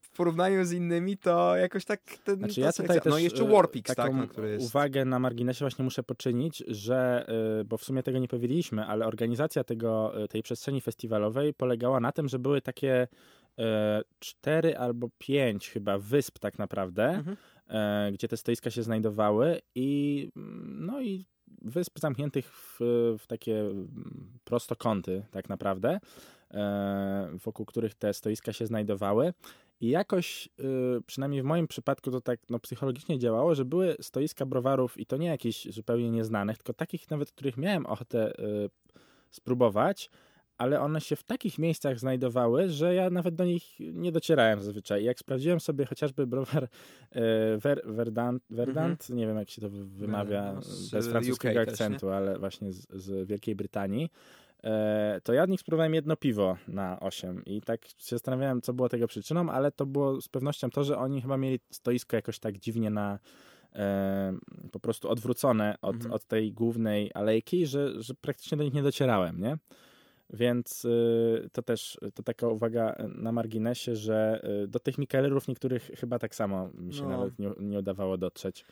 w porównaniu z innymi to jakoś tak ten, znaczy, ja tutaj też, No jeszcze e, Warpix, tak? No, który jest... uwagę na marginesie właśnie muszę poczynić, że, e, bo w sumie tego nie powiedzieliśmy, ale organizacja tego, e, tej przestrzeni festiwalowej polegała na tym, że były takie cztery albo pięć chyba wysp tak naprawdę, mhm. gdzie te stoiska się znajdowały i no i wysp zamkniętych w, w takie prostokąty tak naprawdę. E, wokół których te stoiska się znajdowały. I jakoś, y, przynajmniej w moim przypadku, to tak no, psychologicznie działało, że były stoiska browarów i to nie jakieś zupełnie nieznanych, tylko takich nawet, których miałem ochotę y, spróbować, ale one się w takich miejscach znajdowały, że ja nawet do nich nie docierałem zazwyczaj. I jak sprawdziłem sobie chociażby browar e, Ver, Verdant, Verdant mhm. nie wiem jak się to wymawia no, bez francuskiego akcentu, też, ale właśnie z, z Wielkiej Brytanii, to ja od nich spróbowałem jedno piwo na 8 i tak się zastanawiałem, co było tego przyczyną, ale to było z pewnością to, że oni chyba mieli stoisko jakoś tak dziwnie na e, po prostu odwrócone od, mhm. od tej głównej alejki, że, że praktycznie do nich nie docierałem, nie? Więc y, to też to taka uwaga na marginesie, że y, do tych Mikelerów niektórych chyba tak samo mi się no. nawet nie, nie udawało dotrzeć.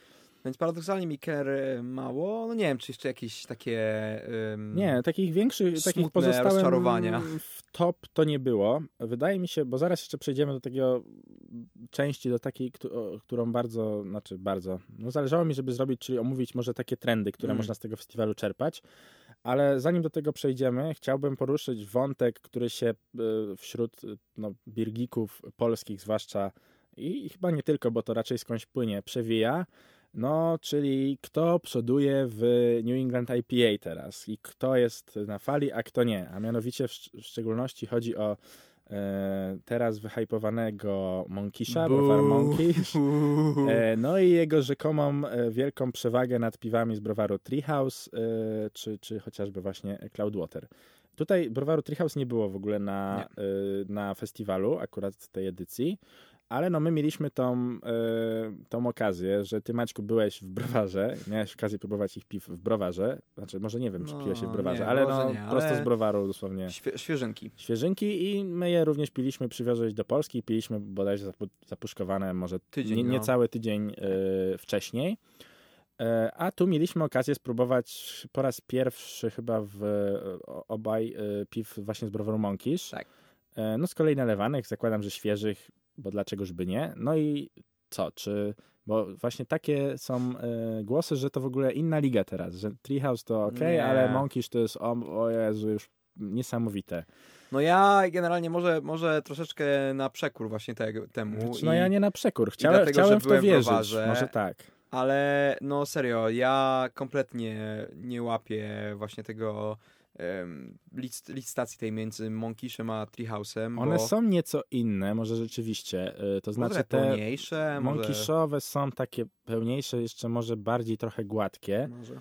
Więc paradoksalnie Miker mało. No nie wiem, czy jeszcze jakieś takie. Um, nie, takich większych, takich pozostałych w top to nie było. Wydaje mi się, bo zaraz jeszcze przejdziemy do takiego części, do takiej, którą bardzo, znaczy bardzo, no zależało mi, żeby zrobić, czyli omówić może takie trendy, które mm. można z tego festiwalu czerpać. Ale zanim do tego przejdziemy, chciałbym poruszyć wątek, który się e, wśród no, birgików polskich, zwłaszcza i chyba nie tylko, bo to raczej skądś płynie, przewija no, czyli kto przoduje w New England IPA teraz i kto jest na fali, a kto nie. A mianowicie w, w szczególności chodzi o e, teraz wyhypowanego Monkisha, browar Monkish. E, no i jego rzekomą e, wielką przewagę nad piwami z browaru Treehouse, e, czy, czy chociażby właśnie Cloudwater. Tutaj browaru Treehouse nie było w ogóle na, e, na festiwalu, akurat tej edycji. Ale no my mieliśmy tą, y, tą okazję, że ty Maćku byłeś w browarze, miałeś okazję próbować ich piw w browarze. Znaczy może nie wiem, czy no, piłeś się w browarze, nie, ale no nie, prosto ale z browaru dosłownie. Świe, świeżynki. Świeżynki i my je również piliśmy, przywiozłeś do Polski i piliśmy bodajże zapuszkowane może tydzień, nie, niecały no. tydzień y, wcześniej. E, a tu mieliśmy okazję spróbować po raz pierwszy chyba w obaj piw właśnie z browaru Monkish. Tak. No z kolei nalewanych, zakładam, że świeżych bo dlaczegoż by nie? No i co, czy... Bo właśnie takie są y, głosy, że to w ogóle inna liga teraz, że Treehouse to ok, nie. ale Monkish to jest, o, o Jezu, już niesamowite. No ja generalnie może, może troszeczkę na przekór właśnie tego, temu. Znaczy, no ja nie na przekór, chciałem, dlatego, chciałem w to wierzyć, może tak. Ale no serio, ja kompletnie nie łapię właśnie tego licytacji tej między Monkishem a Treehouse'em. One bo... są nieco inne, może rzeczywiście. E, to znaczy te pełniejsze, Monkishowe może... są takie pełniejsze, jeszcze może bardziej trochę gładkie. Może.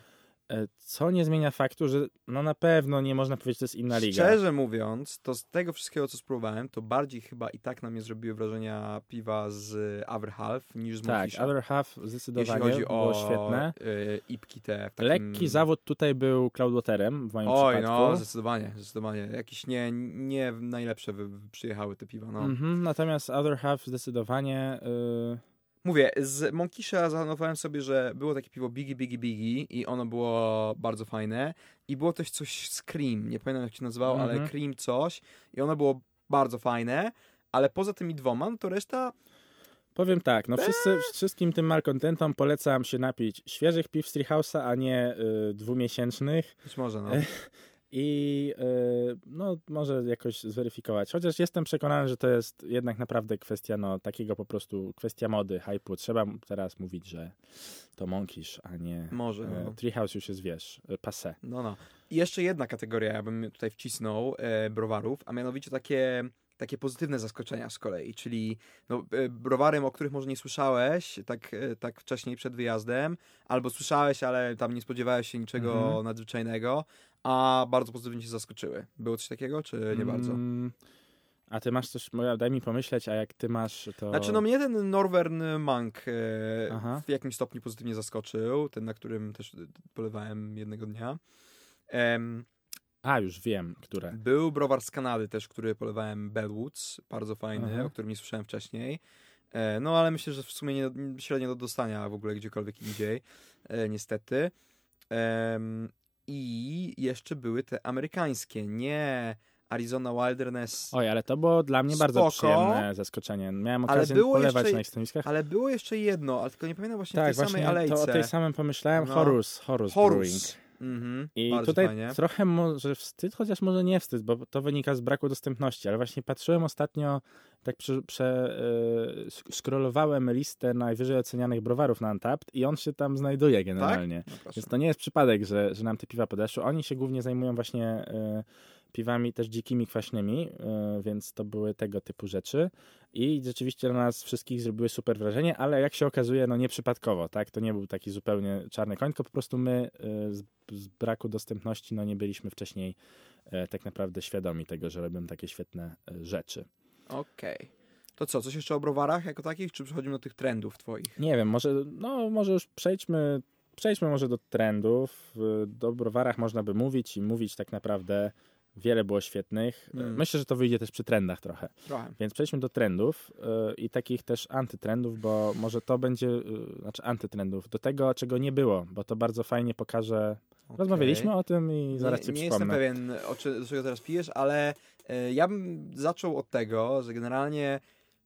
E, co nie zmienia faktu, że no na pewno nie można powiedzieć, że to jest inna liga. Szczerze mówiąc, to z tego wszystkiego, co spróbowałem, to bardziej chyba i tak na mnie zrobiły wrażenia piwa z Other Half niż z Tak. Other Half zdecydowanie Jeśli chodzi było o świetne. Y, ipki te. Takim... Lekki zawód tutaj był Cloudwaterem w moim Oj, przypadku. no, zdecydowanie, zdecydowanie. Jakieś nie, nie najlepsze przyjechały te piwa, no. Mhm, natomiast Other Half zdecydowanie... Y Mówię, z Monkisha zanotowałem sobie, że było takie piwo Biggie Biggie Biggie i ono było bardzo fajne. I było też coś z Cream, nie pamiętam jak się nazywało, mm -hmm. ale mhm. Cream coś. I ono było bardzo fajne. Ale poza tymi dwoma, no to reszta Powiem tak, no wszyscy, wszystkim tym malkontentom polecam się napić świeżych piw z Treehouse'a, a nie y, dwumiesięcznych. Być może, no. I y, no, może jakoś zweryfikować. Chociaż jestem przekonany, że to jest jednak naprawdę kwestia no, takiego po prostu, kwestia mody, hype'u. Trzeba teraz mówić, że to Monkish, a nie może, e, no. Treehouse już jest, wiesz, e, passe. No, no. I jeszcze jedna kategoria, ja bym tutaj wcisnął e, browarów, a mianowicie takie takie pozytywne zaskoczenia z kolei, czyli no, e, browarem, o których może nie słyszałeś tak, e, tak wcześniej przed wyjazdem, albo słyszałeś, ale tam nie spodziewałeś się niczego mhm. nadzwyczajnego, a bardzo pozytywnie się zaskoczyły. Było coś takiego, czy nie bardzo? Mm. A ty masz coś, daj mi pomyśleć, a jak ty masz to... Znaczy no mnie ten Northern Monk e, w jakimś stopniu pozytywnie zaskoczył, ten na którym też polewałem jednego dnia. A, już wiem, które. Był browar z Kanady też, który polewałem Bellwoods, bardzo fajny, Aha. o którym nie słyszałem wcześniej. E, no ale myślę, że w sumie nie, średnio do dostania w ogóle gdziekolwiek indziej, e, niestety. E, I jeszcze były te amerykańskie, nie Arizona Wilderness. Oj, ale to było dla mnie Spoko, bardzo przyjemne zaskoczenie. Miałem okazję polewać jeszcze, na ich stanowiskach. Ale było jeszcze jedno, ale tylko nie pamiętam właśnie tak, tej właśnie samej alejce. To o tej samym pomyślałem, no. Horus, Horus, Horus. Brewing. Mm-hmm, I tutaj fajnie. trochę może wstyd, chociaż może nie wstyd, bo to wynika z braku dostępności, ale właśnie patrzyłem ostatnio, tak prze, prze scrollowałem listę najwyżej ocenianych browarów na Untapped i on się tam znajduje generalnie. Tak? No Więc to nie jest przypadek, że, że nam te piwa podeszły. Oni się głównie zajmują właśnie... Yy, piwami też dzikimi, kwaśnymi, e, więc to były tego typu rzeczy. I rzeczywiście na nas wszystkich zrobiły super wrażenie, ale jak się okazuje, no nieprzypadkowo, tak? To nie był taki zupełnie czarny koń, tylko po prostu my e, z, z braku dostępności, no nie byliśmy wcześniej e, tak naprawdę świadomi tego, że robią takie świetne rzeczy. Okej. Okay. To co, coś jeszcze o browarach jako takich, czy przechodzimy do tych trendów twoich? Nie wiem, może, no, może już przejdźmy, przejdźmy może do trendów. Do browarach można by mówić i mówić tak naprawdę Wiele było świetnych. Mm. Myślę, że to wyjdzie też przy trendach trochę. trochę. Więc przejdźmy do trendów yy, i takich też antytrendów, bo może to będzie, yy, znaczy antytrendów, do tego, czego nie było, bo to bardzo fajnie pokaże. Okay. Rozmawialiśmy o tym i zaraz nie, ci nie przypomnę. Nie jestem pewien, o czego teraz pijesz, ale yy, ja bym zaczął od tego, że generalnie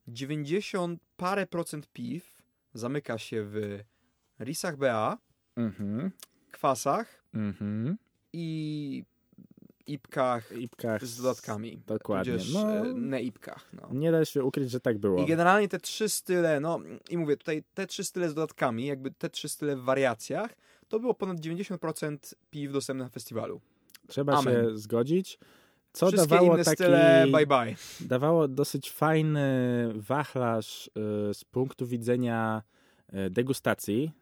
90 parę procent piw zamyka się w risach BA, mm -hmm. kwasach mm -hmm. i ipkach, ipkach z dodatkami. Dokładnie. no, e, na ipkach. No. Nie da się ukryć, że tak było. I generalnie te trzy style, no i mówię, tutaj te trzy style z dodatkami, jakby te trzy style w wariacjach, to było ponad 90% piw dostępnych na festiwalu. Trzeba Amen. się zgodzić. Co Wszystkie dawało inne taki, style bye bye. Dawało dosyć fajny wachlarz y, z punktu widzenia y, degustacji,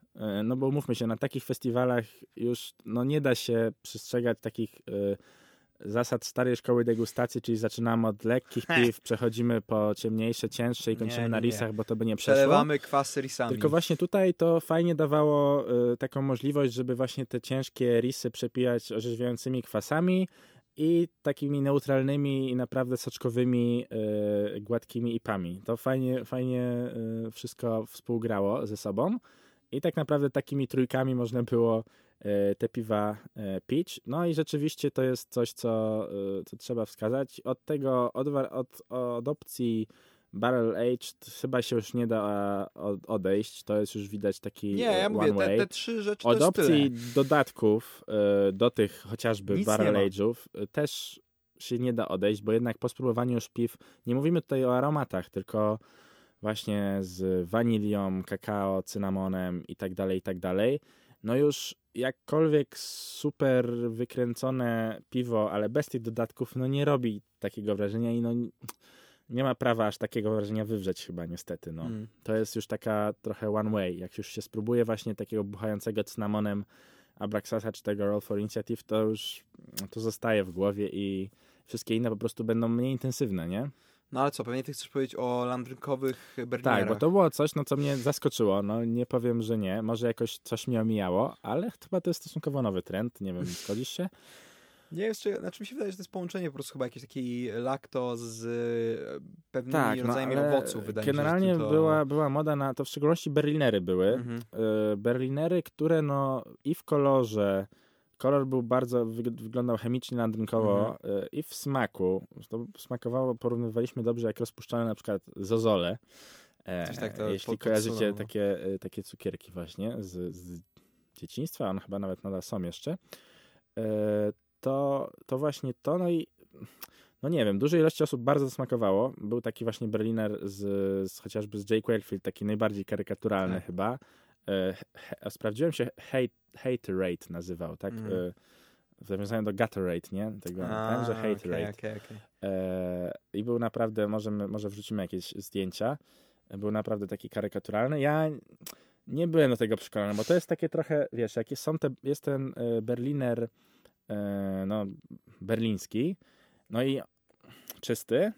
no bo mówmy się, na takich festiwalach już no nie da się przestrzegać takich zasad starej szkoły degustacji, czyli zaczynamy od lekkich piw, przechodzimy po ciemniejsze, cięższe i kończymy nie, na risach, bo to by nie przeszło. Przelewamy kwasy risami. Tylko właśnie tutaj to fajnie dawało y, taką możliwość, żeby właśnie te ciężkie risy przepijać orzeźwiającymi kwasami i takimi neutralnymi i naprawdę soczkowymi, y, gładkimi ipami. To fajnie, fajnie y, wszystko współgrało ze sobą i tak naprawdę takimi trójkami można było E, te piwa e, pić. No i rzeczywiście to jest coś, co, e, co trzeba wskazać. Od tego, od, od, od opcji Barrel Aged chyba się już nie da odejść. To jest już widać taki Nie, ja mówię, te, te, trzy rzeczy Od opcji tyle. dodatków do tych chociażby Nic Barrel Age'ów też się nie da odejść, bo jednak po spróbowaniu już piw, nie mówimy tutaj o aromatach, tylko właśnie z wanilią, kakao, cynamonem i tak dalej, i tak dalej. No już jakkolwiek super wykręcone piwo, ale bez tych dodatków, no nie robi takiego wrażenia i no nie ma prawa aż takiego wrażenia wywrzeć chyba niestety, no. Mm. To jest już taka trochę one way. Jak już się spróbuje właśnie takiego buchającego cynamonem Abraxasa czy tego Roll for Initiative, to już to zostaje w głowie i wszystkie inne po prostu będą mniej intensywne, nie? No ale co, pewnie ty chcesz powiedzieć o landrynkowych Berlinerach. Tak, bo to było coś, no, co mnie zaskoczyło. No nie powiem, że nie. Może jakoś coś mnie omijało, ale chyba to jest stosunkowo nowy trend. Nie wiem, zgodzisz się? Nie wiem, czy, znaczy mi się wydaje, że to jest połączenie po prostu chyba jakiejś takiej lakto z e, pewnymi tak, no, rodzajami no, owoców, wydaje generalnie się. To... była, była moda na to, w szczególności berlinery były. Mhm. E, berlinery, które no i w kolorze, kolor był bardzo, wyglądał chemicznie nadrynkowo mhm. i w smaku. To smakowało, porównywaliśmy dobrze, jak rozpuszczone na przykład zozole. Coś tak to Jeśli kojarzycie takie, takie cukierki właśnie z, z dzieciństwa, one chyba nawet nadal są jeszcze, e, to, to właśnie to, no i no nie wiem, dużej ilości osób bardzo smakowało. Był taki właśnie Berliner z, z chociażby z Jake Wakefield, taki najbardziej karykaturalny tak. chyba. E, he, sprawdziłem się, hate, hate Rate nazywał, tak? Mm. W nawiązaniu do Gatorade, nie? Tego, A, że Hate okay, Rate. Okay, okay. E, I był naprawdę, może, może wrzucimy jakieś zdjęcia, był naprawdę taki karykaturalny. Ja nie byłem do tego przekonany, bo to jest takie trochę, wiesz, jakie są te, jest ten Berliner, no, berliński, no i czysty,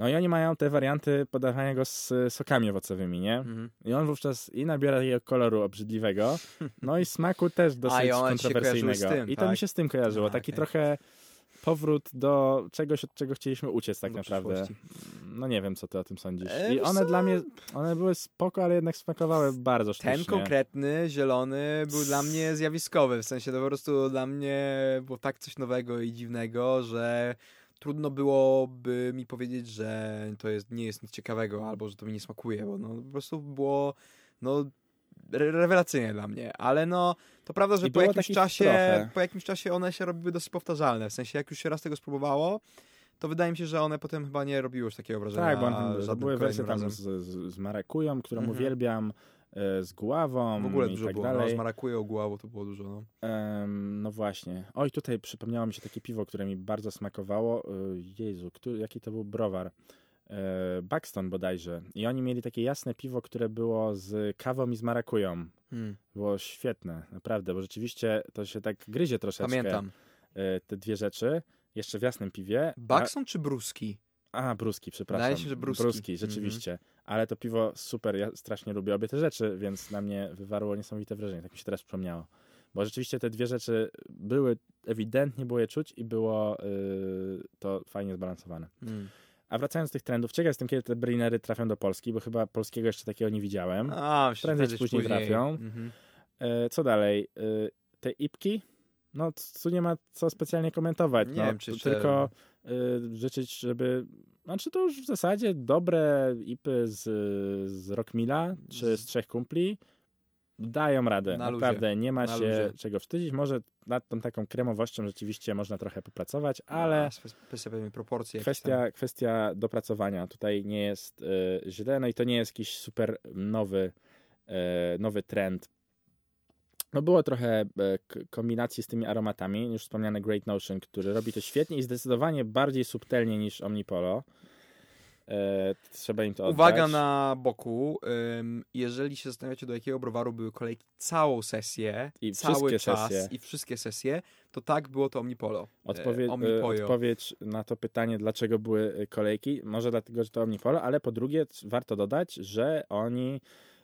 no i oni mają te warianty podawania go z sokami owocowymi, nie? Mhm. I on wówczas i nabiera takiego koloru obrzydliwego, no i smaku też dosyć A, kontrowersyjnego. Tym, I to tak? mi się z tym kojarzyło. A, Taki okay. trochę powrót do czegoś, od czego chcieliśmy uciec tak do naprawdę. No nie wiem, co ty o tym sądzisz. E, I one dla mnie, one były spoko, ale jednak smakowały bardzo sztucznie. Ten konkretny, zielony był dla mnie zjawiskowy, w sensie to po prostu dla mnie było tak coś nowego i dziwnego, że trudno byłoby mi powiedzieć, że to jest, nie jest nic ciekawego, albo że to mi nie smakuje, bo no, po prostu było no, rewelacyjnie dla mnie, ale no to prawda, że po jakimś czasie trochę. po jakimś czasie one się robiły dosyć powtarzalne, w sensie jak już się raz tego spróbowało, to wydaje mi się, że one potem chyba nie robiły już takiego wrażenia. Tak, bo były wersje tam z, z, z marakują, którą mhm. uwielbiam, z guławą W ogóle dużo tak było, no, dalej. no, z marakują, to było dużo, no. No właśnie. Oj, tutaj przypomniało mi się takie piwo, które mi bardzo smakowało. E, Jezu, który, jaki to był browar? E, Buxton bodajże. I oni mieli takie jasne piwo, które było z kawą i z marakują. Hmm. Było świetne, naprawdę, bo rzeczywiście to się tak gryzie troszeczkę. Pamiętam. E, te dwie rzeczy. Jeszcze w jasnym piwie. Buxton a... czy Bruski? A, Bruski, przepraszam. Wydaje się, że Bruski. Bruski, rzeczywiście. Mm -hmm. Ale to piwo super, ja strasznie lubię obie te rzeczy, więc na mnie wywarło niesamowite wrażenie. Tak mi się teraz przypomniało. Bo rzeczywiście te dwie rzeczy były, ewidentnie było je czuć i było yy, to fajnie zbalansowane. Mm. A wracając do tych trendów, ciekaw jestem, kiedy te brinery trafią do Polski, bo chyba polskiego jeszcze takiego nie widziałem. A, Prędzej czy później, później trafią. Mhm. E, co dalej? E, te ipki? No, tu nie ma co specjalnie komentować. Nie no, wiem, czy tylko życzyć, żeby. Znaczy, to już w zasadzie dobre ipy z, z Rockmilla czy z Trzech Kumpli dają radę. Na Naprawdę luzie. nie ma na się luzie. czego wstydzić. Może nad tą taką kremowością rzeczywiście można trochę popracować, ale. No, kwestia pewnej proporcji. Kwestia, kwestia dopracowania tutaj nie jest y, źle. No i to nie jest jakiś super nowy, y, nowy trend. No było trochę y, kombinacji z tymi aromatami, już wspomniany Great Notion, który robi to świetnie i zdecydowanie bardziej subtelnie niż Omnipolo. E, trzeba im to oddać. Uwaga na boku. Jeżeli się zastanawiacie, do jakiego browaru były kolejki całą sesję, I cały czas sesje. i wszystkie sesje, to tak było to Omnipolo. Odpowie e, odpowiedź na to pytanie, dlaczego były kolejki, może dlatego, że to Omnipolo, ale po drugie warto dodać, że oni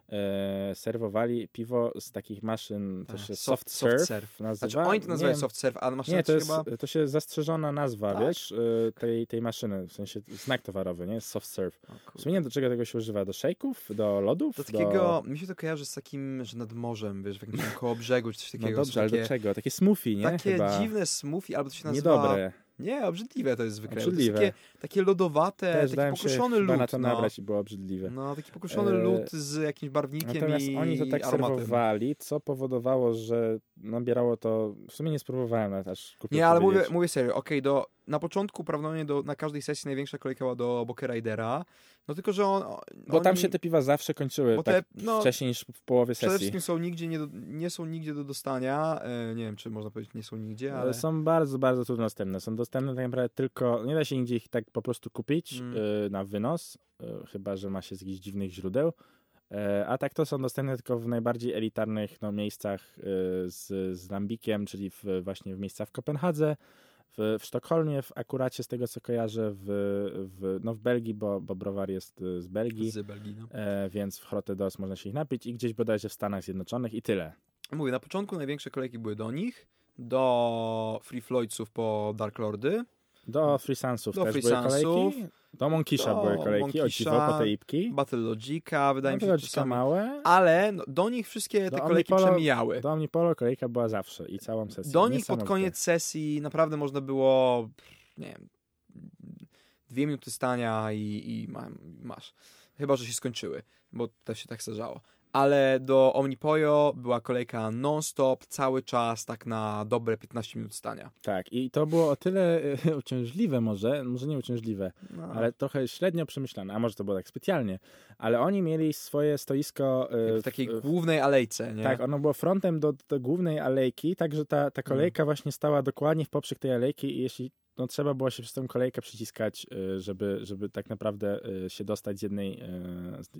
e, serwowali piwo z takich maszyn, to się soft, soft surf, surf nazywa. Znaczy oni to nazywają soft surf, ale maszyna nie, to jest, chyba... to się zastrzeżona nazwa, tak? wiesz, e, tej, tej maszyny, w sensie znak towarowy, nie? Soft surf. W sumie do czego tego się używa? Do shake'ów? Do lodów? Do takiego, do... mi się to kojarzy z takim, że nad morzem, wiesz, w jakimś koło brzegu, czy coś no takiego. No dobrze, ale takie, do czego? Takie smoothie, nie? Takie Chyba. dziwne smoothie, albo to się nazywa... Niedobre. Nie, obrzydliwe to jest zwykle. Obrzydliwe. Takie, takie lodowate, Też taki pokruszony lód. na to no. nabrać i było obrzydliwe. No, taki pokruszony e... lód z jakimś barwnikiem Natomiast i oni to tak aromatem. serwowali, co powodowało, że nabierało to... W sumie nie spróbowałem nawet aż Nie, ale mówię, mówię serio. Okej, okay, do na początku prawdopodobnie do, na każdej sesji największa kolejka była do Boke Ridera, no tylko, że on... Bo oni, tam się te piwa zawsze kończyły tak te, no, wcześniej niż w połowie sesji. Przede wszystkim są nigdzie nie, do, nie są nigdzie do dostania, e, nie wiem, czy można powiedzieć nie są nigdzie, ale... Są bardzo, bardzo trudno dostępne. Są dostępne tak naprawdę tylko, nie da się nigdzie ich tak po prostu kupić mm. e, na wynos, e, chyba, że ma się z jakichś dziwnych źródeł. E, a tak to są dostępne tylko w najbardziej elitarnych no, miejscach e, z, z lambikiem, czyli w, właśnie w miejscach w Kopenhadze, w, w Sztokholmie, w akuracie z tego co kojarzę, w, w, no w Belgii, bo, bo browar jest y, z Belgii, z Belgii no. e, więc w Hrotte można się ich napić i gdzieś bodajże w Stanach Zjednoczonych i tyle. Mówię, na początku największe kolejki były do nich, do Free Floydsów po Dark Lordy. Do Free Sunsów do też były kolejki. Do Monkisha do były kolejki, o dziwo, po te ipki. Battle Logica, wydaje Battle mi się, czasami, małe. Ale no, do nich wszystkie te kolejki Omnipolo, przemijały. Do Omnipolo kolejka była zawsze i całą sesję. Do nich pod koniec sesji naprawdę można było, nie wiem, dwie minuty stania i, i masz. Chyba, że się skończyły, bo to się tak zdarzało ale do Omnipojo była kolejka non-stop, cały czas, tak na dobre 15 minut stania. Tak, i to było o tyle e, uciążliwe może, może nie uciążliwe, no. ale trochę średnio przemyślane, a może to było tak specjalnie, ale oni mieli swoje stoisko... E, w takiej w, głównej alejce, nie? Tak, ono było frontem do, do głównej alejki, tak, że ta, ta kolejka hmm. właśnie stała dokładnie w poprzek tej alejki i jeśli no, trzeba było się przez tę kolejkę przyciskać, y, żeby, żeby tak naprawdę y, się dostać z jednej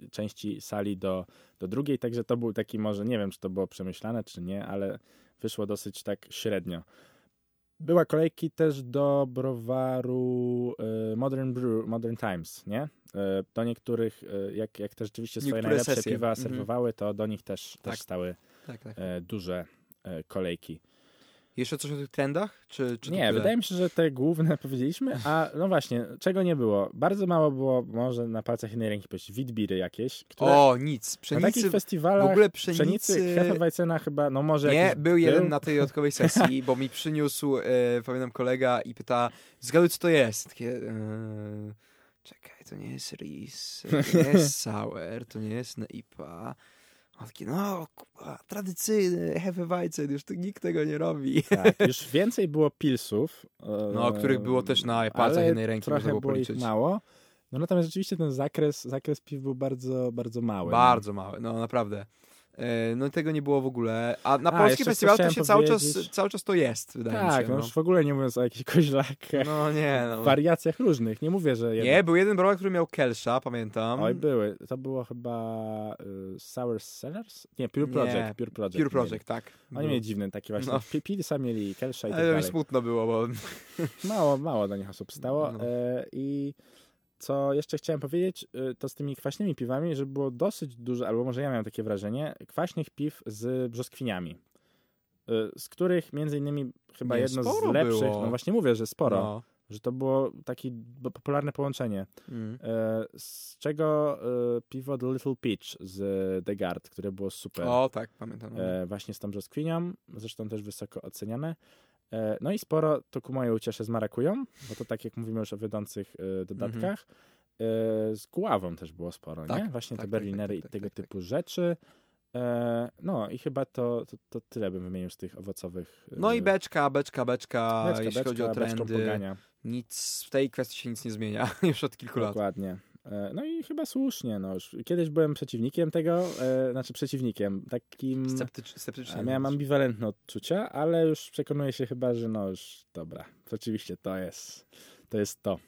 y, części sali do, do drugiej. Także to był taki może, nie wiem, czy to było przemyślane, czy nie, ale wyszło dosyć tak średnio. Była kolejki też do browaru Modern Brew, Modern Times, nie? Do niektórych, jak, jak te rzeczywiście swoje Niektóre najlepsze sesje. piwa mhm. serwowały, to do nich też, tak. też stały tak, tak. duże kolejki. Jeszcze coś o tych trendach? Czy, czy nie, wydaje mi się, że te główne powiedzieliśmy, a no właśnie, czego nie było? Bardzo mało było, może na palcach jednej ręki powiedzieć, witbiry jakieś. Które o, nic. Pszenicy, na takich festiwalach, w ogóle pszenicy... pszenicy Hefeweitzena chyba, no może Nie, był jeden na tej dodatkowej sesji, bo mi przyniósł, e, pamiętam kolega i pyta, zgaduj co to jest. Takie, e, czekaj, to nie jest ris, to nie jest sour, to nie jest neipa. On taki, no, tradycyjny Hefeweizen, już to nikt tego nie robi. Tak, już więcej było pilsów. No, których było też na palcach jednej ręki, trochę było policzyć. ich mało. No natomiast rzeczywiście ten zakres, zakres piw był bardzo, bardzo mały. Bardzo mały, no naprawdę. E, no tego nie było w ogóle. A na A, polski festiwal to się cały czas, cały czas to jest, wydaje tak, mi się. Tak, no, no już w ogóle nie mówiąc o jakichś koźlakach. No nie, no. Wariacjach różnych, nie mówię, że... Jeden... Nie, był jeden browar, który miał Kelsha, pamiętam. Oj, były. To było chyba y, Sour Sellers? Nie, Pure Project. Nie, Pure Project, Pure Project tak. Oni mieli dziwne takie właśnie. No. Pilsa mieli Kelsha i tak Ale dalej. smutno było, bo... mało, mało do nich osób stało. No. E, I co jeszcze chciałem powiedzieć, y, to z tymi kwaśnymi piwami, że było dosyć dużo, albo może ja miałem takie wrażenie, kwaśnych piw z brzoskwiniami. Y, z których między innymi chyba Nie, jedno z lepszych, było. no właśnie mówię, że sporo, no. że to było takie popularne połączenie. Mm. Z czego piwo The Little Peach z The Guard, które było super. O, tak, pamiętam. Właśnie z tą brzoskwinią, zresztą też wysoko oceniane. E, no i sporo to ku mojej uciesze z marakują, bo to tak jak mówimy już o wiodących e, dodatkach. Mhm. Z guławą też było sporo, tak, nie? Właśnie tak, te tak, berlinery tak, tak, i tego tak, typu rzeczy. No i chyba to, to, to, tyle bym wymienił z tych owocowych. No i beczka, beczka, beczka, beczka jeśli beczka, chodzi o trendy. Nic, w tej kwestii się nic nie zmienia już od kilku Dokładnie. lat. Dokładnie. E, no i chyba słusznie. No. Już kiedyś byłem przeciwnikiem tego, e, znaczy przeciwnikiem, takim... Sceptycz, sceptyczny. Miałem ambiwalentne odczucia, ale już przekonuję się chyba, że no już dobra, rzeczywiście to jest to. Jest to.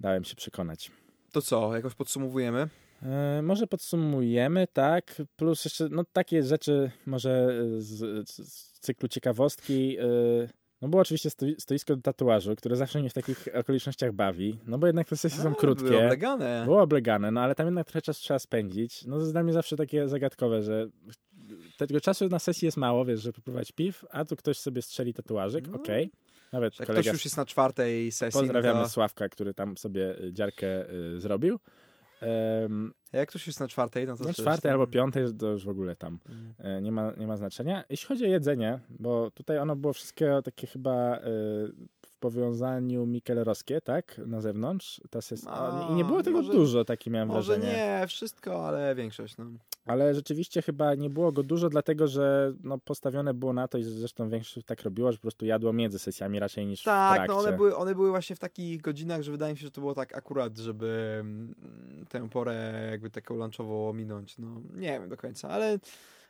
Dałem się przekonać. To co, jakoś podsumowujemy? E, może podsumujemy, tak. Plus jeszcze no, takie rzeczy może z, z cyklu ciekawostki. E, no było oczywiście stoisko do tatuażu, które zawsze mnie w takich okolicznościach bawi, no bo jednak te sesje A, są krótkie. Było oblegane. Było oblegane, no ale tam jednak trochę czasu trzeba spędzić. No to jest dla mnie zawsze takie zagadkowe, że tego czasu na sesji jest mało, wiesz, żeby próbować piw, a tu ktoś sobie strzeli tatuażyk, no. okej. Okay. Nawet Jak kolega... ktoś już jest na czwartej sesji. Pozdrawiamy to... Sławka, który tam sobie dziarkę y, zrobił. Um, jak ktoś jest na czwartej, no to Na czwartej albo piątej to już w ogóle tam mm. E, nie, ma, nie ma znaczenia. Jeśli chodzi o jedzenie, bo tutaj ono było wszystkie takie chyba y, powiązaniu Mikelerowskie, tak? Na zewnątrz. A, I nie było tego może, dużo, takie miałem może wrażenie. Może nie wszystko, ale większość. No. Ale rzeczywiście chyba nie było go dużo, dlatego że no, postawione było na to i zresztą większość tak robiła, że po prostu jadło między sesjami raczej niż tak, w trakcie. Tak, no one były, one były właśnie w takich godzinach, że wydaje mi się, że to było tak akurat, żeby mm, tę porę jakby taką lunchową ominąć. No nie wiem do końca, ale,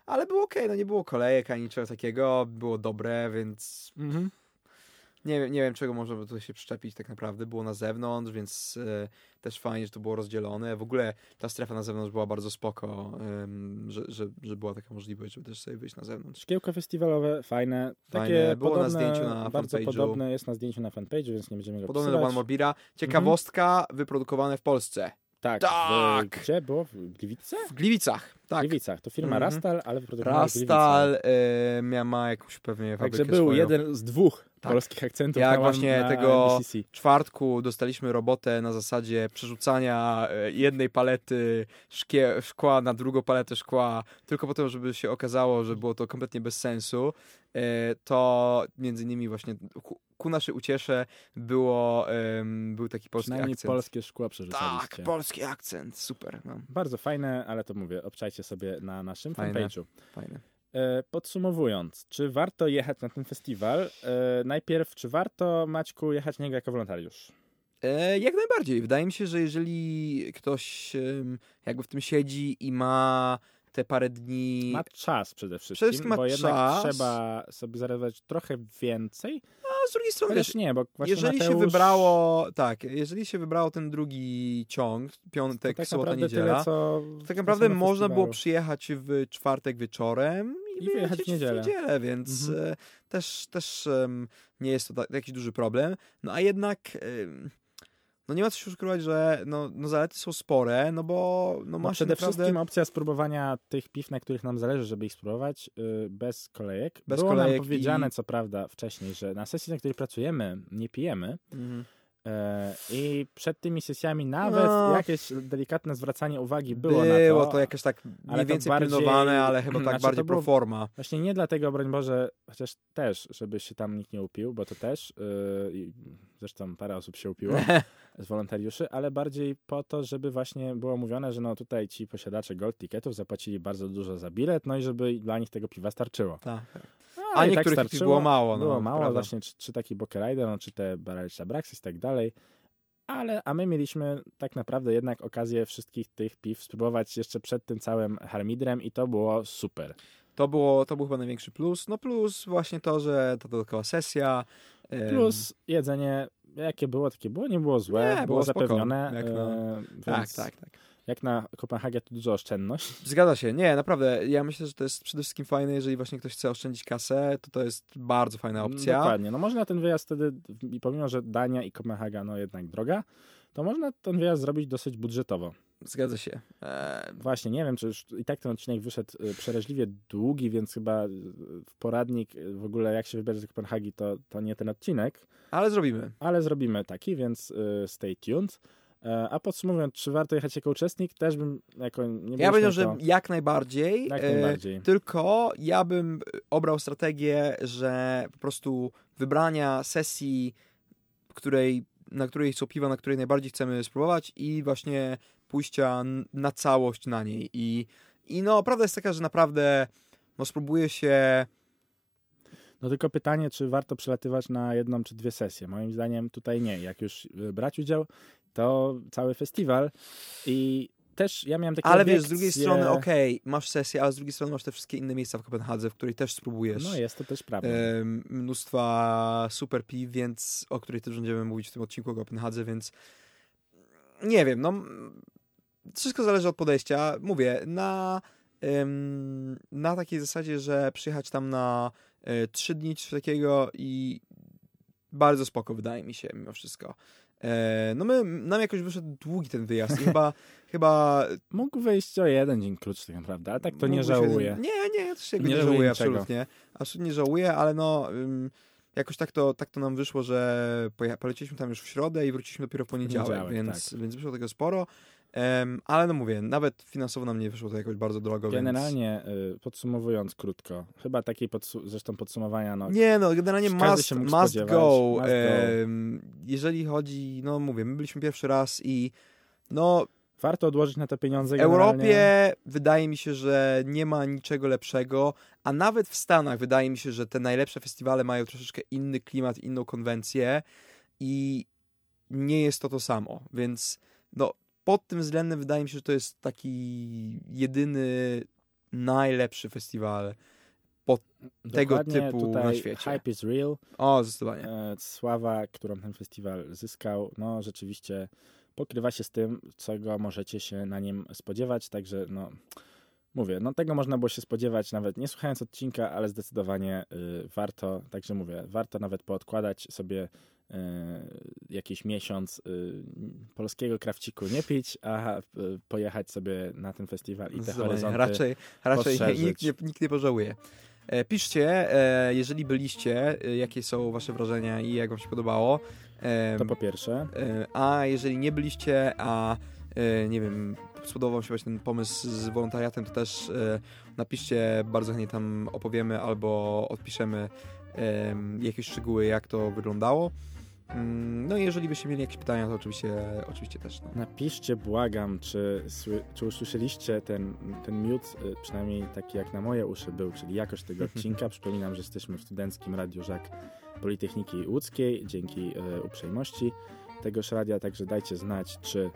ale było ok, no nie było kolejek ani niczego takiego, było dobre, więc... Mhm. Nie wiem, nie wiem, czego można by tutaj się przyczepić tak naprawdę. Było na zewnątrz, więc e, też fajnie, że to było rozdzielone. W ogóle ta strefa na zewnątrz była bardzo spoko, że, że, że była taka możliwość, żeby też sobie wyjść na zewnątrz. Szkiełka festiwalowe, fajne. Takie było podobne, na zdjęciu na Bardzo podobne jest na zdjęciu na fanpage'u, więc nie będziemy go Podobne do One More Beera. Ciekawostka, mhm. wyprodukowane w Polsce. Tak. tak. W, gdzie było? W Gliwicach? W Gliwicach. Tak. W Gliwicach. To firma mhm. Rastal, ale produkowała Rastal e, miała ma jakąś pewnie Także był swoją. jeden z dwóch tak. polskich akcentów. Jak właśnie tego MBCC. czwartku dostaliśmy robotę na zasadzie przerzucania e, jednej palety szkie, szkła na drugą paletę szkła, tylko po to, żeby się okazało, że było to kompletnie bez sensu, e, to między innymi właśnie ku naszej uciesze było, um, był taki polski akcent. polskie szkło przerzucaliście. Tak, polski akcent, super. No. Bardzo fajne, ale to mówię, obczajcie sobie na naszym Fajne. fanpage'u. Fajne. E, podsumowując, czy warto jechać na ten festiwal? E, najpierw, czy warto, Maćku, jechać na niego jako wolontariusz? E, jak najbardziej. Wydaje mi się, że jeżeli ktoś jakby w tym siedzi i ma te parę dni. Ma czas przede wszystkim, przede wszystkim bo jednak czas. trzeba sobie zarezerwować trochę więcej. Z drugiej strony, wiesz, nie, bo jeżeli Mateusz... się wybrało, tak, jeżeli się wybrało ten drugi ciąg, piątek, tak sobota, niedziela, tyle, co tak naprawdę można było przyjechać w czwartek wieczorem i, i wyjechać w niedzielę. w niedzielę, więc mhm. E, też, też um, nie jest to tak, jakiś duży problem. No a jednak um, no nie ma co się ukrywać, że no, no zalety są spore, no bo no, no Przede naprawdę... wszystkim opcja spróbowania tych piw, na których nam zależy, żeby ich spróbować, yy, bez kolejek. Bez Było kolejek nam powiedziane, i... co prawda, wcześniej, że na sesji, na której pracujemy, nie pijemy. Mhm. E, I przed tymi sesjami nawet no, jakieś delikatne zwracanie uwagi było, było na to. Było to jakieś tak mniej więcej bardziej, pilnowane, ale chyba tak znaczy bardziej pro forma. Właśnie nie dlatego, broń Boże, chociaż też, żeby się tam nikt nie upił, bo to też, yy, zresztą parę osób się upiło z wolontariuszy, ale bardziej po to, żeby właśnie było mówione, że no tutaj ci posiadacze gold ticketów zapłacili bardzo dużo za bilet, no i żeby dla nich tego piwa starczyło. Tak. A, niektórych tak było mało. No, było mało, prawda. właśnie czy, czy taki Boker Rider, no, czy te Barrelsa Braxis i tak dalej. Ale, a my mieliśmy tak naprawdę jednak okazję wszystkich tych piw spróbować jeszcze przed tym całym harmidrem i to było super. To, było, to był chyba największy plus. No plus właśnie to, że ta dodatkowa sesja. Plus jedzenie, jakie było, takie było, nie było złe, nie, było, było zapewnione. Na... e, tak, tak, tak jak na Kopenhagę to dużo oszczędność. Zgadza się. Nie, naprawdę. Ja myślę, że to jest przede wszystkim fajne, jeżeli właśnie ktoś chce oszczędzić kasę, to to jest bardzo fajna opcja. Dokładnie. No można ten wyjazd wtedy, pomimo, że Dania i Kopenhaga no jednak droga, to można ten wyjazd zrobić dosyć budżetowo. Zgadza się. Eee... Właśnie, nie wiem, czy już i tak ten odcinek wyszedł y, przeraźliwie długi, więc chyba y, w poradnik y, w ogóle jak się wybrać do Kopenhagi, to, to nie ten odcinek. Ale zrobimy. Ale zrobimy taki, więc stay tuned. E, a podsumowując, czy warto jechać jako uczestnik? Też bym jako nie Ja powiedział, że jak najbardziej, jak najbardziej. E, tylko ja bym obrał strategię, że po prostu wybrania sesji, której, na której są piwa, na której najbardziej chcemy spróbować i właśnie pójścia na całość na niej. I, i no, prawda jest taka, że naprawdę no, spróbuję się no tylko pytanie, czy warto przelatywać na jedną czy dwie sesje. Moim zdaniem tutaj nie. Jak już brać udział, to cały festiwal i też ja miałem takie Ale wiesz, z drugiej strony, okej, okay, masz sesję, ale z drugiej strony masz te wszystkie inne miejsca w Kopenhadze, w której też spróbujesz. No jest to też prawda. E, mnóstwa super piw, więc o której też będziemy mówić w tym odcinku o Kopenhadze, więc nie wiem, no wszystko zależy od podejścia. Mówię, na, ym, na takiej zasadzie, że przyjechać tam na y, trzy dni czy takiego i bardzo spoko wydaje mi się mimo wszystko. E, no my, nam jakoś wyszedł długi ten wyjazd chyba, chyba... Mógł wyjść o jeden dzień krótszy tak naprawdę, ale tak to nie żałuję. Nie, nie, ja też nie, nie żałuję absolutnie. Absolutnie nie żałuję, ale no... jakoś tak to, tak to nam wyszło, że poleciliśmy tam już w środę i wróciliśmy dopiero w poniedziałek, poniedziałek więc, tak. więc wyszło tego sporo. Um, ale no mówię, nawet finansowo nam nie wyszło to jakoś bardzo drogo. Generalnie więc... y, podsumowując krótko, chyba takiej podsu zresztą podsumowania. No, nie, no generalnie must, must go. Must um, jeżeli chodzi, no mówię, my byliśmy pierwszy raz i no. Warto odłożyć na te pieniądze. W Europie wydaje mi się, że nie ma niczego lepszego, a nawet w Stanach wydaje mi się, że te najlepsze festiwale mają troszeczkę inny klimat, inną konwencję i nie jest to to samo, więc no pod tym względem wydaje mi się, że to jest taki jedyny, najlepszy festiwal pod tego typu na świecie. Hype is real. O, zdecydowanie. E, sława, którą ten festiwal zyskał, no rzeczywiście pokrywa się z tym, czego możecie się na nim spodziewać, także no mówię, no tego można było się spodziewać nawet nie słuchając odcinka, ale zdecydowanie y, warto, także mówię, warto nawet poodkładać sobie jakiś miesiąc polskiego krawciku nie pić, a pojechać sobie na ten festiwal i te horyzonty Raczej, raczej nikt, nie, nikt nie pożałuje. Piszcie, jeżeli byliście, jakie są wasze wrażenia i jak wam się podobało. To po pierwsze. A jeżeli nie byliście, a nie wiem, spodobał się właśnie ten pomysł z wolontariatem, to też napiszcie, bardzo chętnie tam opowiemy albo odpiszemy jakieś szczegóły, jak to wyglądało. Mm, no i jeżeli byście mieli jakieś pytania, to oczywiście, oczywiście też. No. Napiszcie, błagam, czy, czy usłyszeliście ten, ten miód, y, przynajmniej taki jak na moje uszy był, czyli jakość tego odcinka. Przypominam, że jesteśmy w studenckim Radiu Żak Politechniki Łódzkiej, dzięki y, uprzejmości tegoż radia, także dajcie znać, czy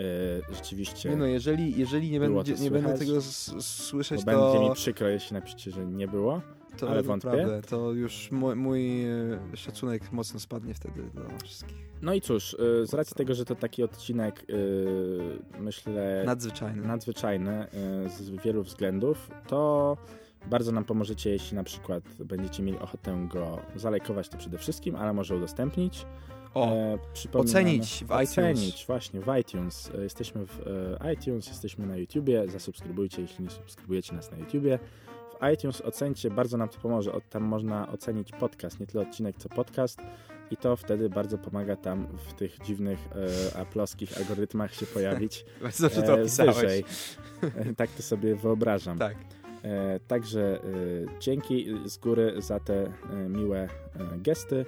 E, rzeczywiście. Nie no, jeżeli, jeżeli nie, będzie, nie będę tego słyszeć, to. Będzie mi przykro, jeśli napiszecie, że nie było. To ale wątpię. Naprawdę, to już mój, mój, e, szacunek mocno spadnie wtedy do wszystkich. No i cóż, e, z racji tego, że to taki odcinek, myślę. Nadzwyczajny. Nadzwyczajny z wielu względów, to bardzo nam pomożecie, jeśli na przykład będziecie mieli ochotę go zalajkować, to przede wszystkim, ale może udostępnić. O, e, ocenić w ocenić, iTunes. Ocenić, właśnie, w iTunes. E, jesteśmy w e, iTunes, jesteśmy na YouTubie. Zasubskrybujcie, jeśli nie subskrybujecie nas na YouTubie. ITunes ocencie, bardzo nam to pomoże. Tam można ocenić podcast, nie tyle odcinek, co podcast. I to wtedy bardzo pomaga tam w tych dziwnych e, aploskich algorytmach się pojawić. Dobrze to opisałeś. E, tak to sobie wyobrażam. Tak. E, także e, dzięki z góry za te miłe gesty.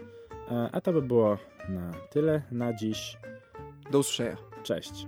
A to by było na tyle na dziś. Do usłyszenia. Cześć.